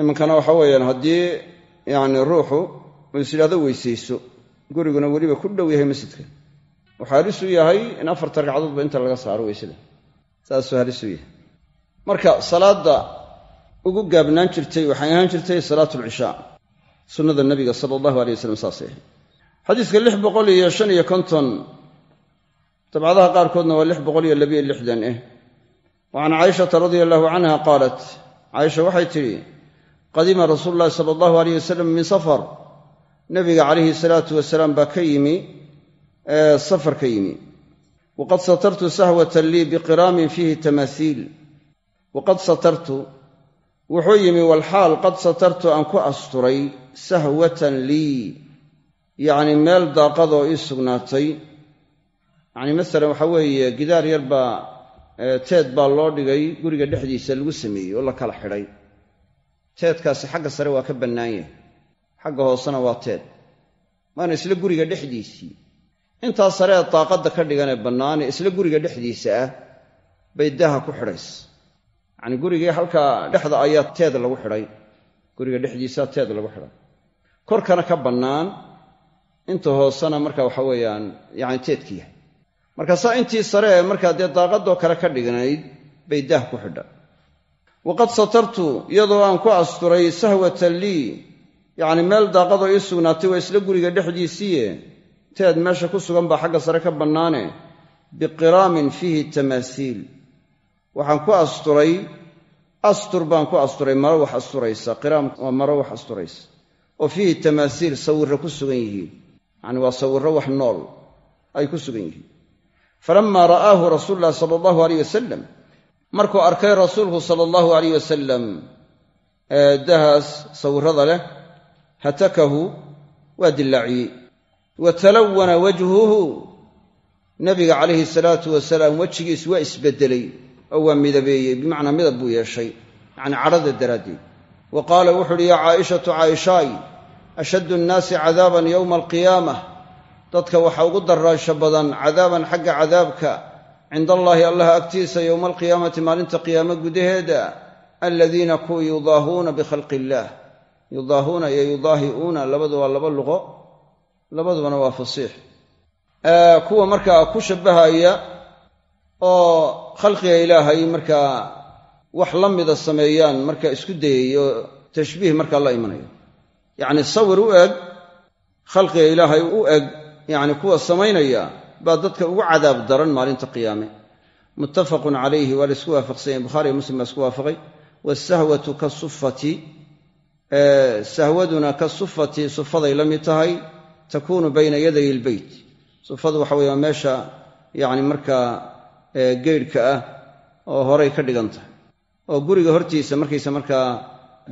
Iminkana waxa weeyaan haddii yacni ruuxu uu is yidhahdo weysayso guriguna weliba ku dhow yahay masjidka. Wuxuu halis u yahay in afarta ragcadoodba inta laga saaro weysada. Saasuu halis u yahay. Marka salaadda ugu gaabnaan jirtay waxay ahaan jirtay salaatu alcishaa sunnada nabiga sala allahu alay wasalam saasay ahayd. Xadiiska lix boqol iyo shan iyo konton dabcadaha qaarkoodna waa lix boqol iyo labiyo lixdan eh. Wa can caaishata radia allahu canha qaalat caaisha waxay tidhi qadima rasuulu llahi sala allahu aleyh wasalam min safar. Nabiga calayhi salaatu wasalaam baa ka yimi safar ka yimi. Waqad satartu sahwatan lii biqiraamin fiihi tamaasiil. Waqad satartu wuxuu yimi walxaal qad satartu aan ku asturay sahwatan lii. Yacni meel daaqadoo ii sugnaatay yacni masalan waxaa weeye gidaar yar baa teed baa loo dhigay guriga dhexdiisa lagu sameeyey oo la kala xidhay. Teedkaasi xagga sare waa ka bannaan xagga hoosena waa teed. Waana isla guriga dhexdiisii. Intaa sare ee daaqadda ka dhiganee bannaane isla guriga dhexdiisa ah bay daaha ku xidhaysa yacnii gurigii halkaa dhexda ayaa teed lagu xidhay. Guriga dhexdiisa teed lagu xidhay. Korkana ka bannaan. Inta hoosena marka waxa weeyaan yacni teedki yahay markaasaa intii sare ee markaa dee daaqadoo kale ka dhignayd bay daah ku xidha. Waqad satartu iyadoo aan ku asturay sahwatan lii. Yacni meel daaqadoo ii sugnaatay waa isla guriga dhexdiisiiye. Teed meesha ku sugan baa xagga sare ka bannaane. Biqiraamin fiihi tamaasiil. Waxaan ku asturay astur baan ku asturay maro wax asturaysa. Qiraam waa maro wax asturaysa. Oo fiihi tamaasiil sawirro ku sugan yihiin. Yacni waa sawirro wax nool ay ku sugan yihiin falammaa ra'aahu rasuulu llahi sala allahu aleyh wasalam markuu arkay rasuulku sala allahu aleyh wasalam dahaas sawirrada leh hatakahu waa dillaaciyey wa talawana wajhuhu. Nabiga calayhi salaatu wasalaam wejigiis waa isbeddelay oo waa midabeeyey bimacnaa midab buu yeeshay yacni cadhada daraaddeed. Wa qaala wuxu uhi yaa caaishatu caaishaay ashaddu nnaasi cadaaban yowma alqiyaamah dadka waxaa ugu daraansho badan cadaaban xagga cadaabka cinda allaahi allah agtiisa yowma alqiyaamati maalinta qiyaamo gudaheeda aladiina kuwa yudaahuuna bikhalqi illaah yudaahuuna iyo yudaahi'uuna labadu waa laba luqo labadubana waa fasiix. Kuwa markaa ku shabbahaya oo khalqiga ilaahay markaa wax la mida sameeyaan markaa isku dayay oo tashbiih markaa la imanaya yacni sawir u eg khalqiga ilaahay u eg yacni kuwa samaynaya baa dadka ugu cadaab daran maalinta qiyaame. Muttafaqun calayhi waa la isku waafaqsanyay bukhariiyo muslim baa isku waafaqay. Wasahwatu kasufati sahwaduna ka sufaday la mid tahay takuunu bayna yaday ilbeyt sufadu waxa weye waa meesha yacni markaa geydhka ah oo horay ka dhigan tahay. Oo guriga hortiisa markaysa markaa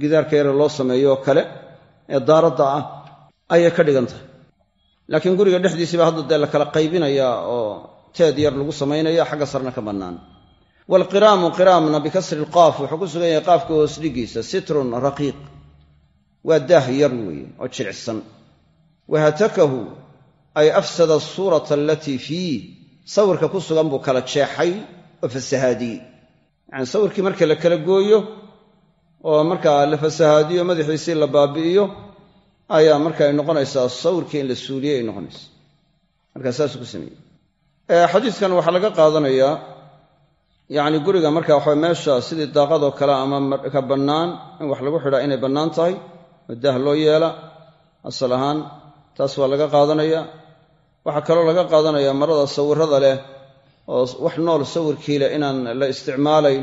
gidaarka yare loo sameeyo oo kale ee daaradda ah ayay ka dhigan tahay laakiin guriga dhexdiisiiba hadda dee la kala qaybinayaa oo teed yar lagu samaynaya xagga sarna ka bannaan. Waalqiraamu qiraamna bikasri ilqaaf wuxuu ku sugan yahay qaafka hoos dhigiisa sitrun raqiiq. Waa daah yar weeye oo jilicsan. Wahatakahu ay afsada asuurata alatii fiih sawirka ku sugan buu kala jeexay oo fasahaadiyey. Yacani sawirkii marka la kala gooyo oo markaa la fasahaadiyo madaxiisii la baabi'iyo ayaa marka ay noqonaysaa sawirkii in la suuliyey ay noqonaysaa markaa saasuu ku sameeyey. Xadiiskan waxaa laga qaadanayaa yacni guriga marka waxa meesha sidii daaqadoo kale ama ka bannaan in wax lagu xidhaa inay bannaan tahay oo daah loo yeela asal ahaan taas waa laga qaadanaya. Waxaa kaloo laga qaadanaya marada sawirada leh oo wax nool sawirkii leh inaan la isticmaalayn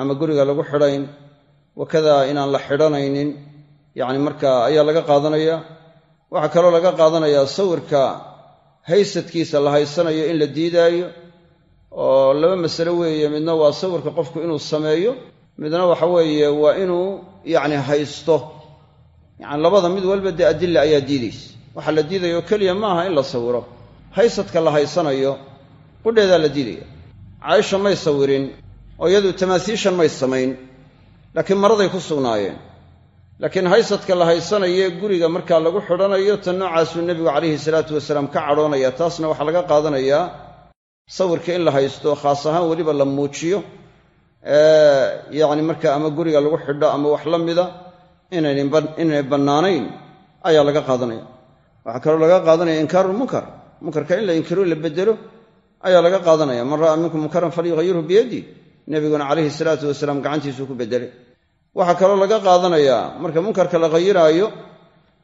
ama guriga lagu xidhayn wakadaa inaan la xidhanaynin yacni marka ayaa laga qaadanaya waxaa kaloo laga qaadanayaa sawirka haysadkiisa la haysanayo in la diidaayo oo laba masale weeye midna waa sawirka qofku inuu sameeyo midna waxa weeye waa inuu yacni haysto. Yacni labada mid walba dee adilla ayaa diidaysa. Waxaa la diidaya oo keliya ma aha in la sawiro. Haysadka la haysanayo qudheedaa la diidaya. Caaisha may sawirin oo iyadu tamaasiishan may samayn laakiin maraday ku sugnaayeen laakiin haysadka la haysanaye guriga markaa lagu xidhanayo tan noocaasuu nebigu calayhi salaatu wasalaam ka cadhoonaya. Taasna waxaa laga qaadanayaa sawirka in la haysto khaas ahaan weliba la muujiyo yacni marka ama guriga lagu xidho ama wax la mida inaynay bannaanayn ayaa laga qaadanaya. Waxaa kaloo laga qaadanaya inkaarulmunkar munkarka in la inkiro la bedelo ayaa laga qaadanaya. Man ra'aa minkum munkaran falyughayirhu biyaddi nebiguna calayhi salaatu wasalaam gacantiisuu ku bedelay waxaa kaloo laga qaadanayaa marka munkarka la khayiraayo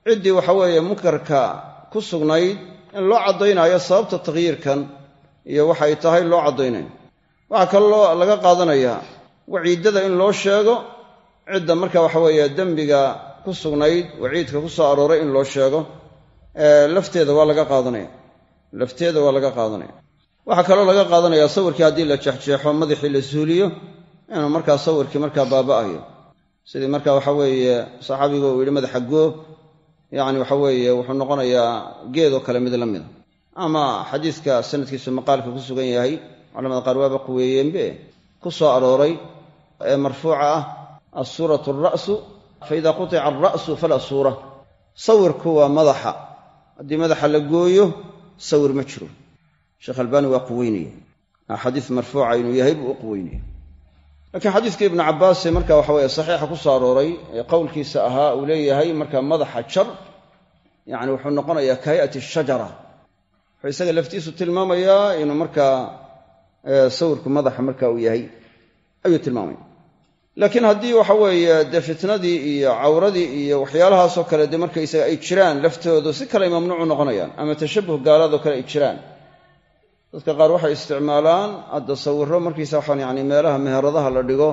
ciddii waxa weeye munkarka ku sugnayd in loo caddaynaayo sababta takhyiirkan iyo waxay tahay loo caddaynayo waxaa kaloo laga qaadanayaa waciiddada in loo sheego cidda marka waxa weeye dembiga ku sugnayd waciidka ku soo arooray in loo sheego lafteeda waa laga qaadanaya. Lafteeda waa laga qaadanaya. Waxaa kaloo laga qaadanayaa sawirkii haddii la jeexjeexo madaxii la suuliyo inuu markaa sawirkii markaa baaba'ayo sidii marka waxa weeye saxaabigu uu yidhi madaxa goob yacni waxa weeye wuxuu noqonayaa geedoo kale mid la mida ama xadiiska sanadkiisu maqaalka ku sugan yahay culamada qaar waaba quweeyeenbe ku soo arooray ee marfuuca ah assuuratu alra'su fa idaa qutica alra'su falaa suura. Sawirku waa madaxa. Haddii madaxa la gooyo sawir ma jiro. Sheekh albaani waa quweynaya. Xadiis marfuuca inuu yahay buu u quweynaya laakiin xadiiska ibnu cabbaasee marka waxa weye saxiixa ku soo arooray ee qowlkiisa ahaa uu leeyahay marka madaxa jar yacni wuxuu noqonayaa ka hay'ati shajara. Wuxuu isaga laftiisu tilmaamayaa inuu markaa sawirku madaxa marka uu yahay ayuu tilmaamaya laakiin haddii waxa weeye dee fitnadii iyo cawradii iyo waxyaalahaasoo kale dee markaysaga ay jiraan laftoodu si kale ay mamnuucu noqonayaan ama tashabuh gaalaadoo kale ay jiraan dadka qaar waxay isticmaalaan hadda sawirro markiisa waxaan yacni meelaha meheradaha la dhigo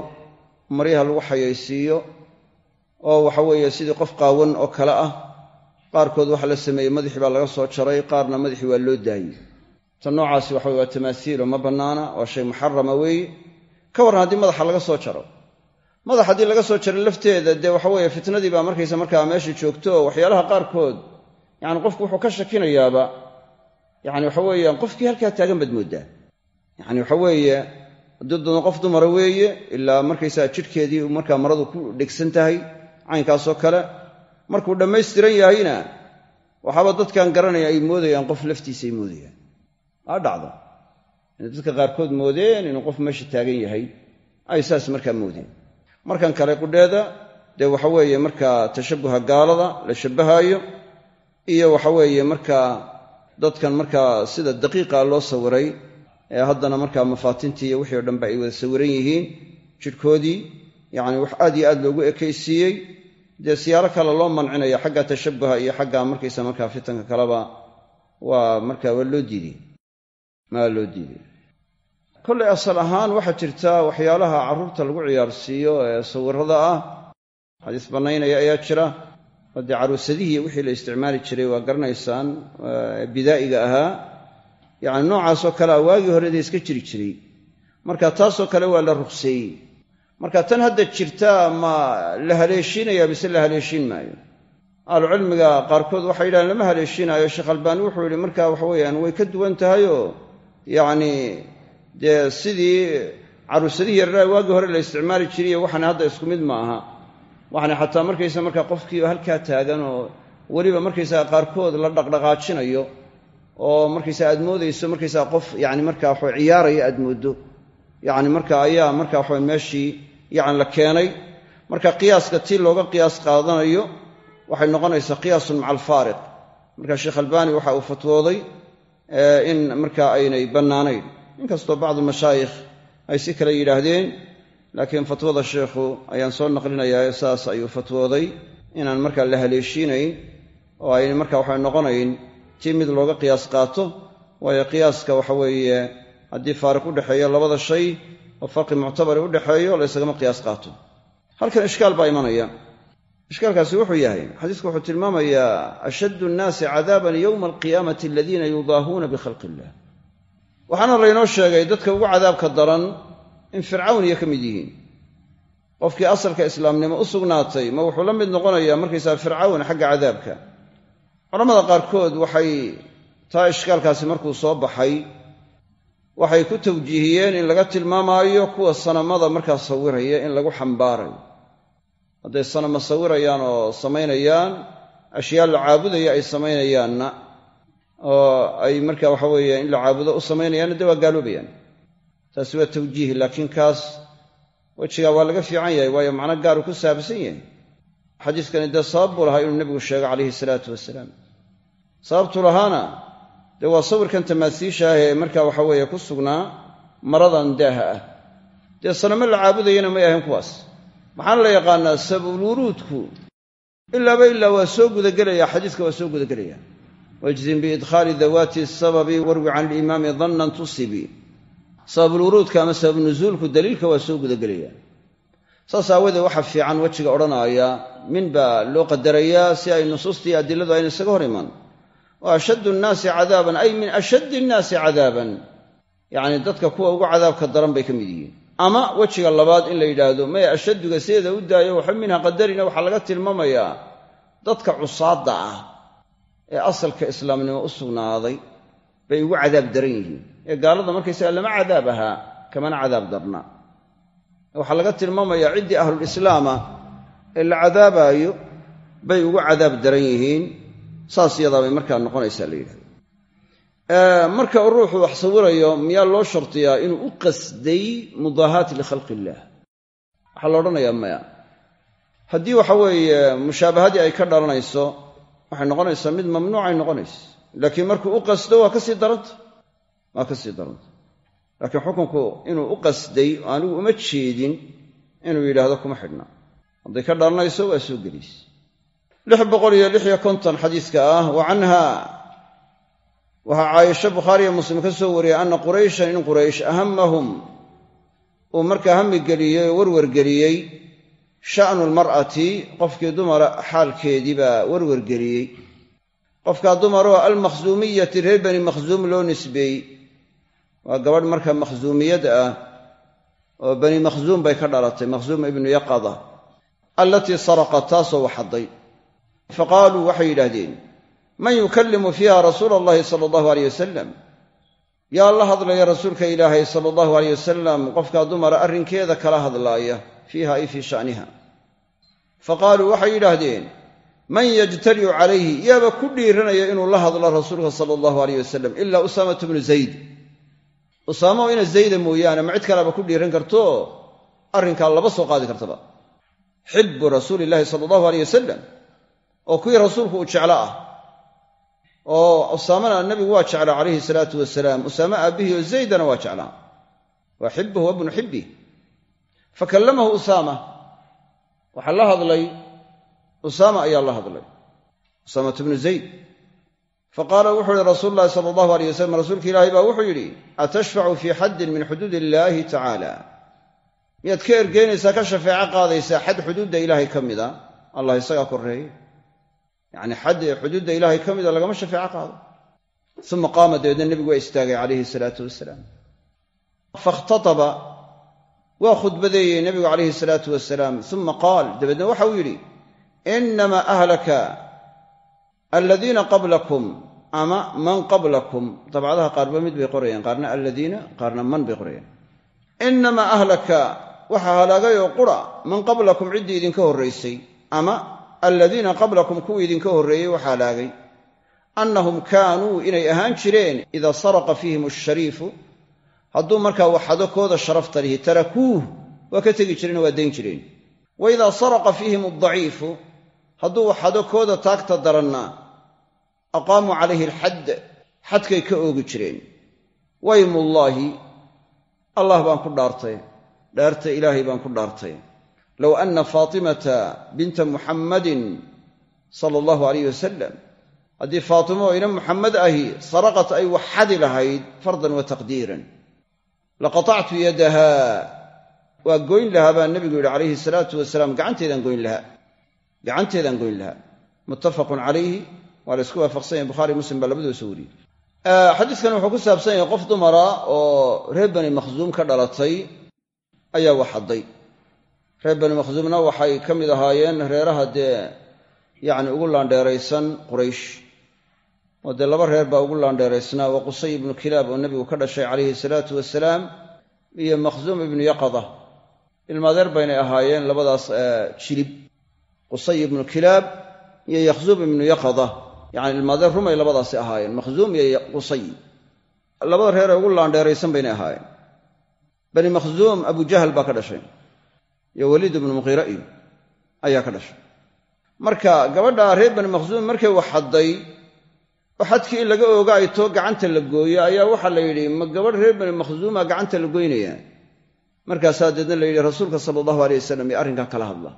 maryaha lagu xayaysiiyo oo waxa weeye sidii qof qaawan oo kale ah qaarkood waxaa la sameeyey madaxii baa laga soo jaray qaarna madaxii waa loo daayey. Ta noocaasi waxa weye waa tamaasiilo ma bannaana waa shay muxarama weeye ka warran haddii madaxa laga soo jaro. Madax haddii laga soo jaro lafteeda dee waxa weeye fitnadii baa markaysa markaa meesha joogto oo waxyaalaha qaarkood yacni qofku wuxuu ka shakinayaaba yacni waxa weeyaan qofkii halkaa taagan baad mooddaa yacni waxa weeye hadduu doono qof dumara weeye ilaa markaysaa jidhkeedii markaa maradu ku dhegsan tahay caynkaasoo kale markuu dhammaystiran yahayna waxaaba dadkan garanaya ay moodayaan qof laftiisa ay moodayaan. Aa dhacda inay dadka qaarkood moodeen inuu qof meesha taagan yahay ay saas markaa moodeen. Markan kale qudheeda dee waxa weeye markaa tashabbuha gaalada la shabbahaayo iyo waxa weeye markaa dadkan markaa sida daqiiqa loo sawiray ee haddana markaa mafaatintii iyo wixii o dhanba ay wada sawiran yihiin jidhkoodii yacni wax aad iyo aad loogu ekaysiiyey. Dee siyaaro kale loo mancinaya xagga tashabbuha iyo xagga markaysa markaa fitanka kaleba waa markaa waa loo diidey. Maa loo diiday kollay asal ahaan waxaa jirta waxyaalaha carruurta lagu ciyaarsiiyo ee sawirrada ah xadiis bannaynaya ayaa jira oo dee caruusadihii wixii la isticmaali jiray waa garanaysaan bidaa'iga ahaa. Yacni noocaasoo kale a waagii hore dee iska jiri jiray. Marka taasoo kale waa la ruqseeyey marka tan hadda jirta ma la haleeshiinaya mise la haleeshiin maayo? Ahlucilmiga qaarkood waxay yidhahdeen lama haleeshiinaayo. Sheekh albaani wuxuu yidhi marka waxa weeyaan way ka duwan tahayoo yacni dee sidii caruusadihii yarraa waagii hore la isticmaali jiriyo waxaana hadda isku mid ma aha waxaana xataa markaysa markaa qofkii halkaa taagan oo weliba markaysaga qaarkood la dhaqdhaqaajinayo oo markaysa aad moodayso markaysaa qof yani marka waxa ciyaaraya aad mooddo. Yacni marka ayaa marka waxa meeshii yacni la keenay. Marka qiyaaska tii looga qiyaas qaadanayo waxay noqonaysaa qiyaasun maca alfaariq. Marka sheekh albaani waxa uu fatwooday in marka aynay bannaanayn. Inkastoo bacdu mashaayikh ay si kale yidhaahdeen laakiin fatwada sheekhu ayaan soo naqlinayaa saas ayuu fatwooday. Inaan markaa la haleeshiinayn oo ayna marka waxa noqonayn tii mid looga qiyaas qaato waayo qiyaaska waxa weeye haddii faariq u dhexeeyo labada shay oo farqi muctabari u dhexeeyo laysagama qiyaas qaato. Halkan ishkaal baa imanaya. Ishkaalkaasi wuxuu yahay xadiisku wuxuu tilmaamayaa ashaddu nnaasi cadaaban yowma alqiyaamati aladiina yudaahuuna bikhalqi illah waxaana laynoo sheegay dadka ugu cadaabka daran in fircawn iyo ka mid yihiin. Qofkii asalka islaamnimo u sugnaatay ma wuxuu la mid noqonayaa markaysaa fircawn xagga cadaabka. Culammada qaarkood waxay taa ishkaalkaasi markuu soo baxay waxay ku tawjiihiyeen in laga tilmaamaayo kuwa sanamada markaa sawiraya in lagu xambaarayo. Hadday sanama sawirayaan oo samaynayaan ashyaa la caabudaya ay samaynayaanna oo ay marka waxa weeye in la caabudo u samaynayaanna dee waa gaaloobayaan taasi waa tawjiih laakiin kaas wejigaa waa laga fiican yahay waayo macno gaaru ku saabsan yahay. Xadiiskani dee sabab buu lahaa inuu nebigu sheego calayhi salaatu wasalaam sababtu lahaana dee waa sawirkan tamaasiisha ah ee markaa waxa weeye ku sugnaa maradan daaha ah. Dee sanamo la caabudayana may ahayn kuwaas. Maxaana la yaqaanaa sababulwuruudku ilaaba ilaa waa soo gudagelaya xadiiska waa soo gudagelaya. Wajzin biidkhaali dawaati sababi warwi can limaami dannan tusibi sababulwuruudka ama sababnuzuulku daliilka waa soo gudagelaya. Saas aawadeed waxaa fiican wejiga odhanaaya min baa loo qadarayaa si ay nusuustii adiladu ayna isaga hor iman. Wa ashaddu nnaasi cadaaban ay min ashaddi nnaasi cadaaban. Yacni dadka kuwa ugu cadaabka daran bay ka mid yihiin. Ama wejiga labaad in la yidhaahdo maya ashadduga sideeda u daayo waxa minha qadarina waxaa laga tilmaamayaa dadka cusaadda ah ee asalka islaamnimo u sugnaaday bay ugu cadaab daran yihiin ee gaalada markaysaga lama cadaab ahaa kamana cadaab darna. Waxaa laga tilmaamayaa ciddii ahlulislaama ee la cadaabaayo bay ugu cadaab daran yihiin saas yadaa bay markaa noqonaysaa la yidhahdo marka uu ruuxu wax sawirayo miyaa loo shartiyaa inuu u qasday mudaahaati likhalqi illaah waxaa la maya. Haddii waxa weeye mushaabahadii ay ka dhalanayso waxay noqonaysaa mid mamnuucay noqonaysa. Laakiin markuu u qasdo waa ka sii daranta waa ka sii daranta. Laakiin xukunku inuu u qasday oo anigu uma jeedin inuu yidhaahdo kuma xidhna. Hadday ka dhalanayso waa soo gelaysa lix boqol iyo lix iyo konton xadiiska ah wa canha. Waxaa caaisha bukhaariyo muslim ka soo wariyey anna qurayshan in quraysh ahamahum uu markaa hami geliyey oo warwargeliyey sha'nu lmar'ati qofkii dumara xaalkeedii baa warwargeliyey qofkaa dumaroo almakhsuumiyati reer bani makhsuum loo nisbeeyey waa gabadh marka makhsuumiyad ah oo bani makhsuum bay ka dhalatay makhsuum ibnu yaqada allatii saraqat taasoo waxadday fa qaaluu waxay yidhaahdeen man yukallimu fiiha rasuula allahi sala allahu aleyh wasalam yaa la hadlaya rasuulka ilaahay sala allahu aleyh wasalam qofkaa dumara arrinkeeda kala hadlaaya fiiha ay fii sha'niha. Fa qaaluu waxay yidhaahdeen man yajtariu calayhi yaaba ku dhiiranaya inuu la hadlo rasuulka sala allahu aleyh wasalam ilaa usaamatu bnu zayd usaamo ina zayda mooyaane ma cid kaleba ku dhiiran karto? Arrinkaa laba soo qaadi kartaba. Xibbu rasuuli illaahi sala allahu aleyh wasalam oo kuwii rasuulku uu jeclo ah oo usaamana nabigu waa jeclaa calayhi salaatu wasalaam usaame aabbihii oo zaydana waa jeclaa waa xibuhu wa bnu xibbih fa kallamahu usaama. Waxaa la hadlay usaama ayaa la hadlay. Usaamatu bnu zayd fa qaala wuxuu yihi rasuulu llahi sala allahu aleyh wasalam rasuulka ilaahay baa wuxuu yidhi atashfacu fii xaddin min xuduud illaahi tacaala miyaad ka ergeynaysaa ka shafeeco qaadaysaa xad xuduudda ilaahay ka mida? Allah isagaa korreeye yacni xad xuduudda ilaahay ka mida lagama shafeeco qaado. Uma qaama dabeedna nebigu waa istaagay calayhi salaatu wasalaam fakhtataba waa khudbadeeyey nebigu calayhi salaatu wasalaam uma qaal dabeedna waxa uu yidhi inamaa ahlaka aladiina qablakum ama man qablakum. Dabcadaha qaarba mid bay qorayaan qaarna aladiina qaarna man bay qorayaan. Inamaa ahlaka waxaa halaagay oo qura man qablakum ciddii idinka horraysay ama aladiina qablakum kuwii idinka horreeyey waxaa halaagay annahum kaanuu inay ahaan jireen idaa saraqa fiihim ashariifu hadduu markaa waxado kooda sharafta lihi tarakuuh waa ka tegi jireen waa dayn jireen. Wa idaa saraqa fiihim addaciifu hadduu waxado kooda taagta daranna aqaamuu calayhi alxadd xadkay ka oogi jireen. Waymullaahi allah baan ku dhaartay dhaarta ilaahay baan ku dhaartay. Low anna faatimata binta muxammadin sala allahu alayh wasalam haddii faatimo ina muxammed ahi saraqat ay waxxadi lahayd fardan wa taqdiiran. Laqatactu yadaha waa goyn lahaa baa nebigu yidhi calayhi salaatu wasalaam gacanteedaan goyn lahaa gacanteedaan goyn lahaa. Muttafaqun calayhi waa la isku waafaqsan yahay bukhari muslim baa labadooda soo wariyey. Wuxuu ku saabsan yahay qof dumara oo reer bani makhsuum ka dhalatay ayaa waxadday reer bani makhsuumna waxay ka mid ahaayeen reeraha dee yacni ugu laandheeraysan quraysh. Oo dee laba reer baa ugu laandheeraysnaa waa qusay ibnu kilaab oo nebigu ka dhashay calayhi salaatu wasalaam iyo makhsuum ibnu yaqada. Ilmaadeer baynay ahaayeen labadaas jilib. Qusay ibnu kilaab iyo yakhsuum ibnu yaqada yacni ilmaadeer rumay labadaasi ahaayeen. Makhsuum iyo qusay. Labada reer ee ugu laandheeraysan baynay ahaayeen. Bani makhsuum abujahal baa ka dhashay. Iyo weliid ibnu muqiira iyo ayaa ka dhashay. Marka gabadha reer bani makhsuum markay waxadday oo xadkii in laga ooga ay too gacanta la gooyo ayaa waxaa la yidhi ma gabadh reer bani makhsuuma gacanta la goynaya markaasaa deedna la yidhi rasuulka sala allahu aleyh wasalam iyo arrinkaa kala hadla.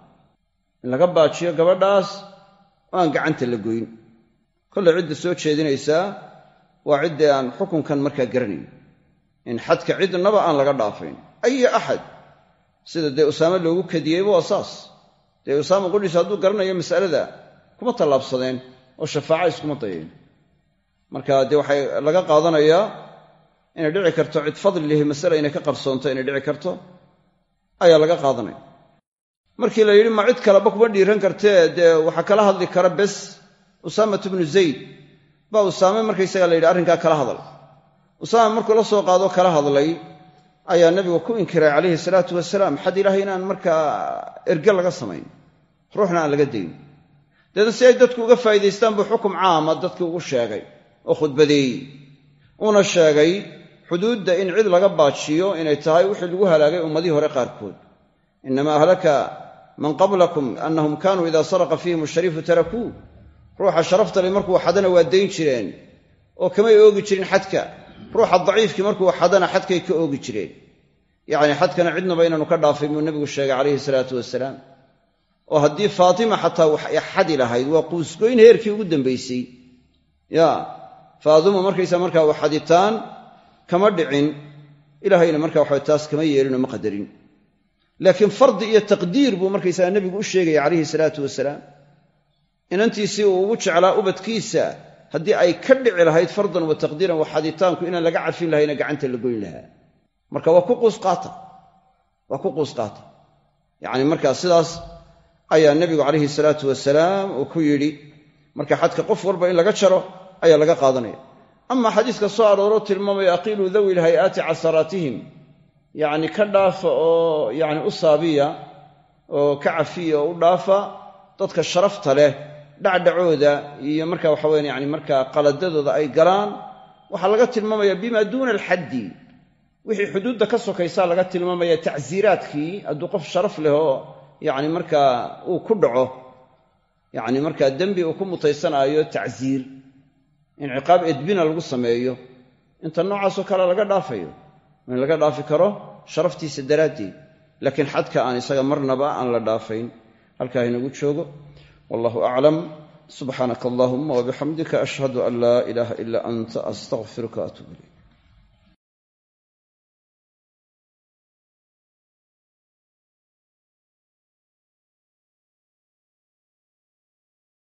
In laga baajiyo gabadhaas oo aan gacanta la goyn kollay cidda soo jeedinaysaa waa ciddii aan xukunkan markaa garanayn. In xadka cidnaba aan laga dhaafayn. Ayi axad sida dee usaame loogu kadiyeyba waa saas. Dee usaama qudhiis hadduu garanayo masalada kuma tallaabsadeen oo shafaaca iskuma dayeen. Marka dee waxay laga qaadanayaa inay dhici karto cid fadli lihi masale inay ka qarsoonto inay dhici karto ayaa laga qaadanaya. Markii la yidhi ma cid kaleba kuma dhiiran kartee dee waxaa kala hadli kara bes usaamat bnu zayd. Baa usaame markaysaga la yidhi arrinkaa kala hadal. Usaame markuu la soo qaado kala hadlay ayaa nabigu ku inkiray calayhi salaatu wasalaam xad ilaahay inaan markaa erge laga samayn ruuxna aan laga dayn. Deedna si ay dadku uga faa'idaystaan buu xukum caama dadkii ugu sheegay oo khudbadeeyey. Uuna sheegay xuduudda in cid laga baajiyo inay tahay wixii lagu halaagay ummadihii hore qaarkood. Inama ahlaka man qablakum annahum kaanuu idaa saraqa fiihim ashariifu tarakuu ruuxa sharaftale markuu xadana waa dayn jireen oo kamay oogi jirin xadka. Ruuxa daciifkii markuu xadana xadkay ka oogi jireen. Yacni xadkana cidnaba inaanu ka dhaafay buu nebigu sheegay calayhi salaatu wasalaam oo haddii faatima xataa wax xadi lahayd waa quusgoyn heerkii ugu dambaysay. Ya faaduma markaysa markaa wax xaditaan kama dhicin. Ilaahayna marka waxa taas kama yeelinoo ma qadarin. Laakiin fardi iyo taqdiir buu markaysaga nebigu u sheegaya calayhi salaatu wasalaam inantiisii uu ugu jeclaa ubadkiisa haddii ay ka dhici lahayd fardan wa taqdiiran wa xaditaanku inaan laga cafin lahayna gacanta la goyn lahaa. Marka waa ku quusqaata waa ku quusqaata yacni markaa sidaas ayaa nebigu calayhi salaatu wasalaam uu ku yidhi marka xadka qof walba in laga jaro ayaa laga qaadanaya. Ama xadiiska soo arooro tilmaamaya aqiiluu dawi lhayaati casaraatihim. Yacni ka dhaafa oo yacni u saabiya oo ka cafiya oo u dhaafa dadka sharafta leh dhacdhacooda iyo marka waxa weyan yani markaa qaladadooda ay galaan waxaa laga tilmaamaya bima duuna alxaddi. Wixii xuduudda ka sokaysaa laga tilmaamaya tacsiiraadkii hadduu qof sharaf leh oo yacni markaa uu ku dhaco yacni markaa dembi uu ku mutaysanaayo tacsiir in ciqaab edbina lagu sameeyo. Inta noocaasoo kale laga dhaafayo in laga dhaafi karo sharaftiisa daraaddeed laakiin xadka aan isaga marnaba aan la dhaafayn halkaa inagu joogo wallahu aclam subxaanaka allahuma wabixamdika ashhadu an laa ilaaha ilaa anta astaqfiruka atuub ilayk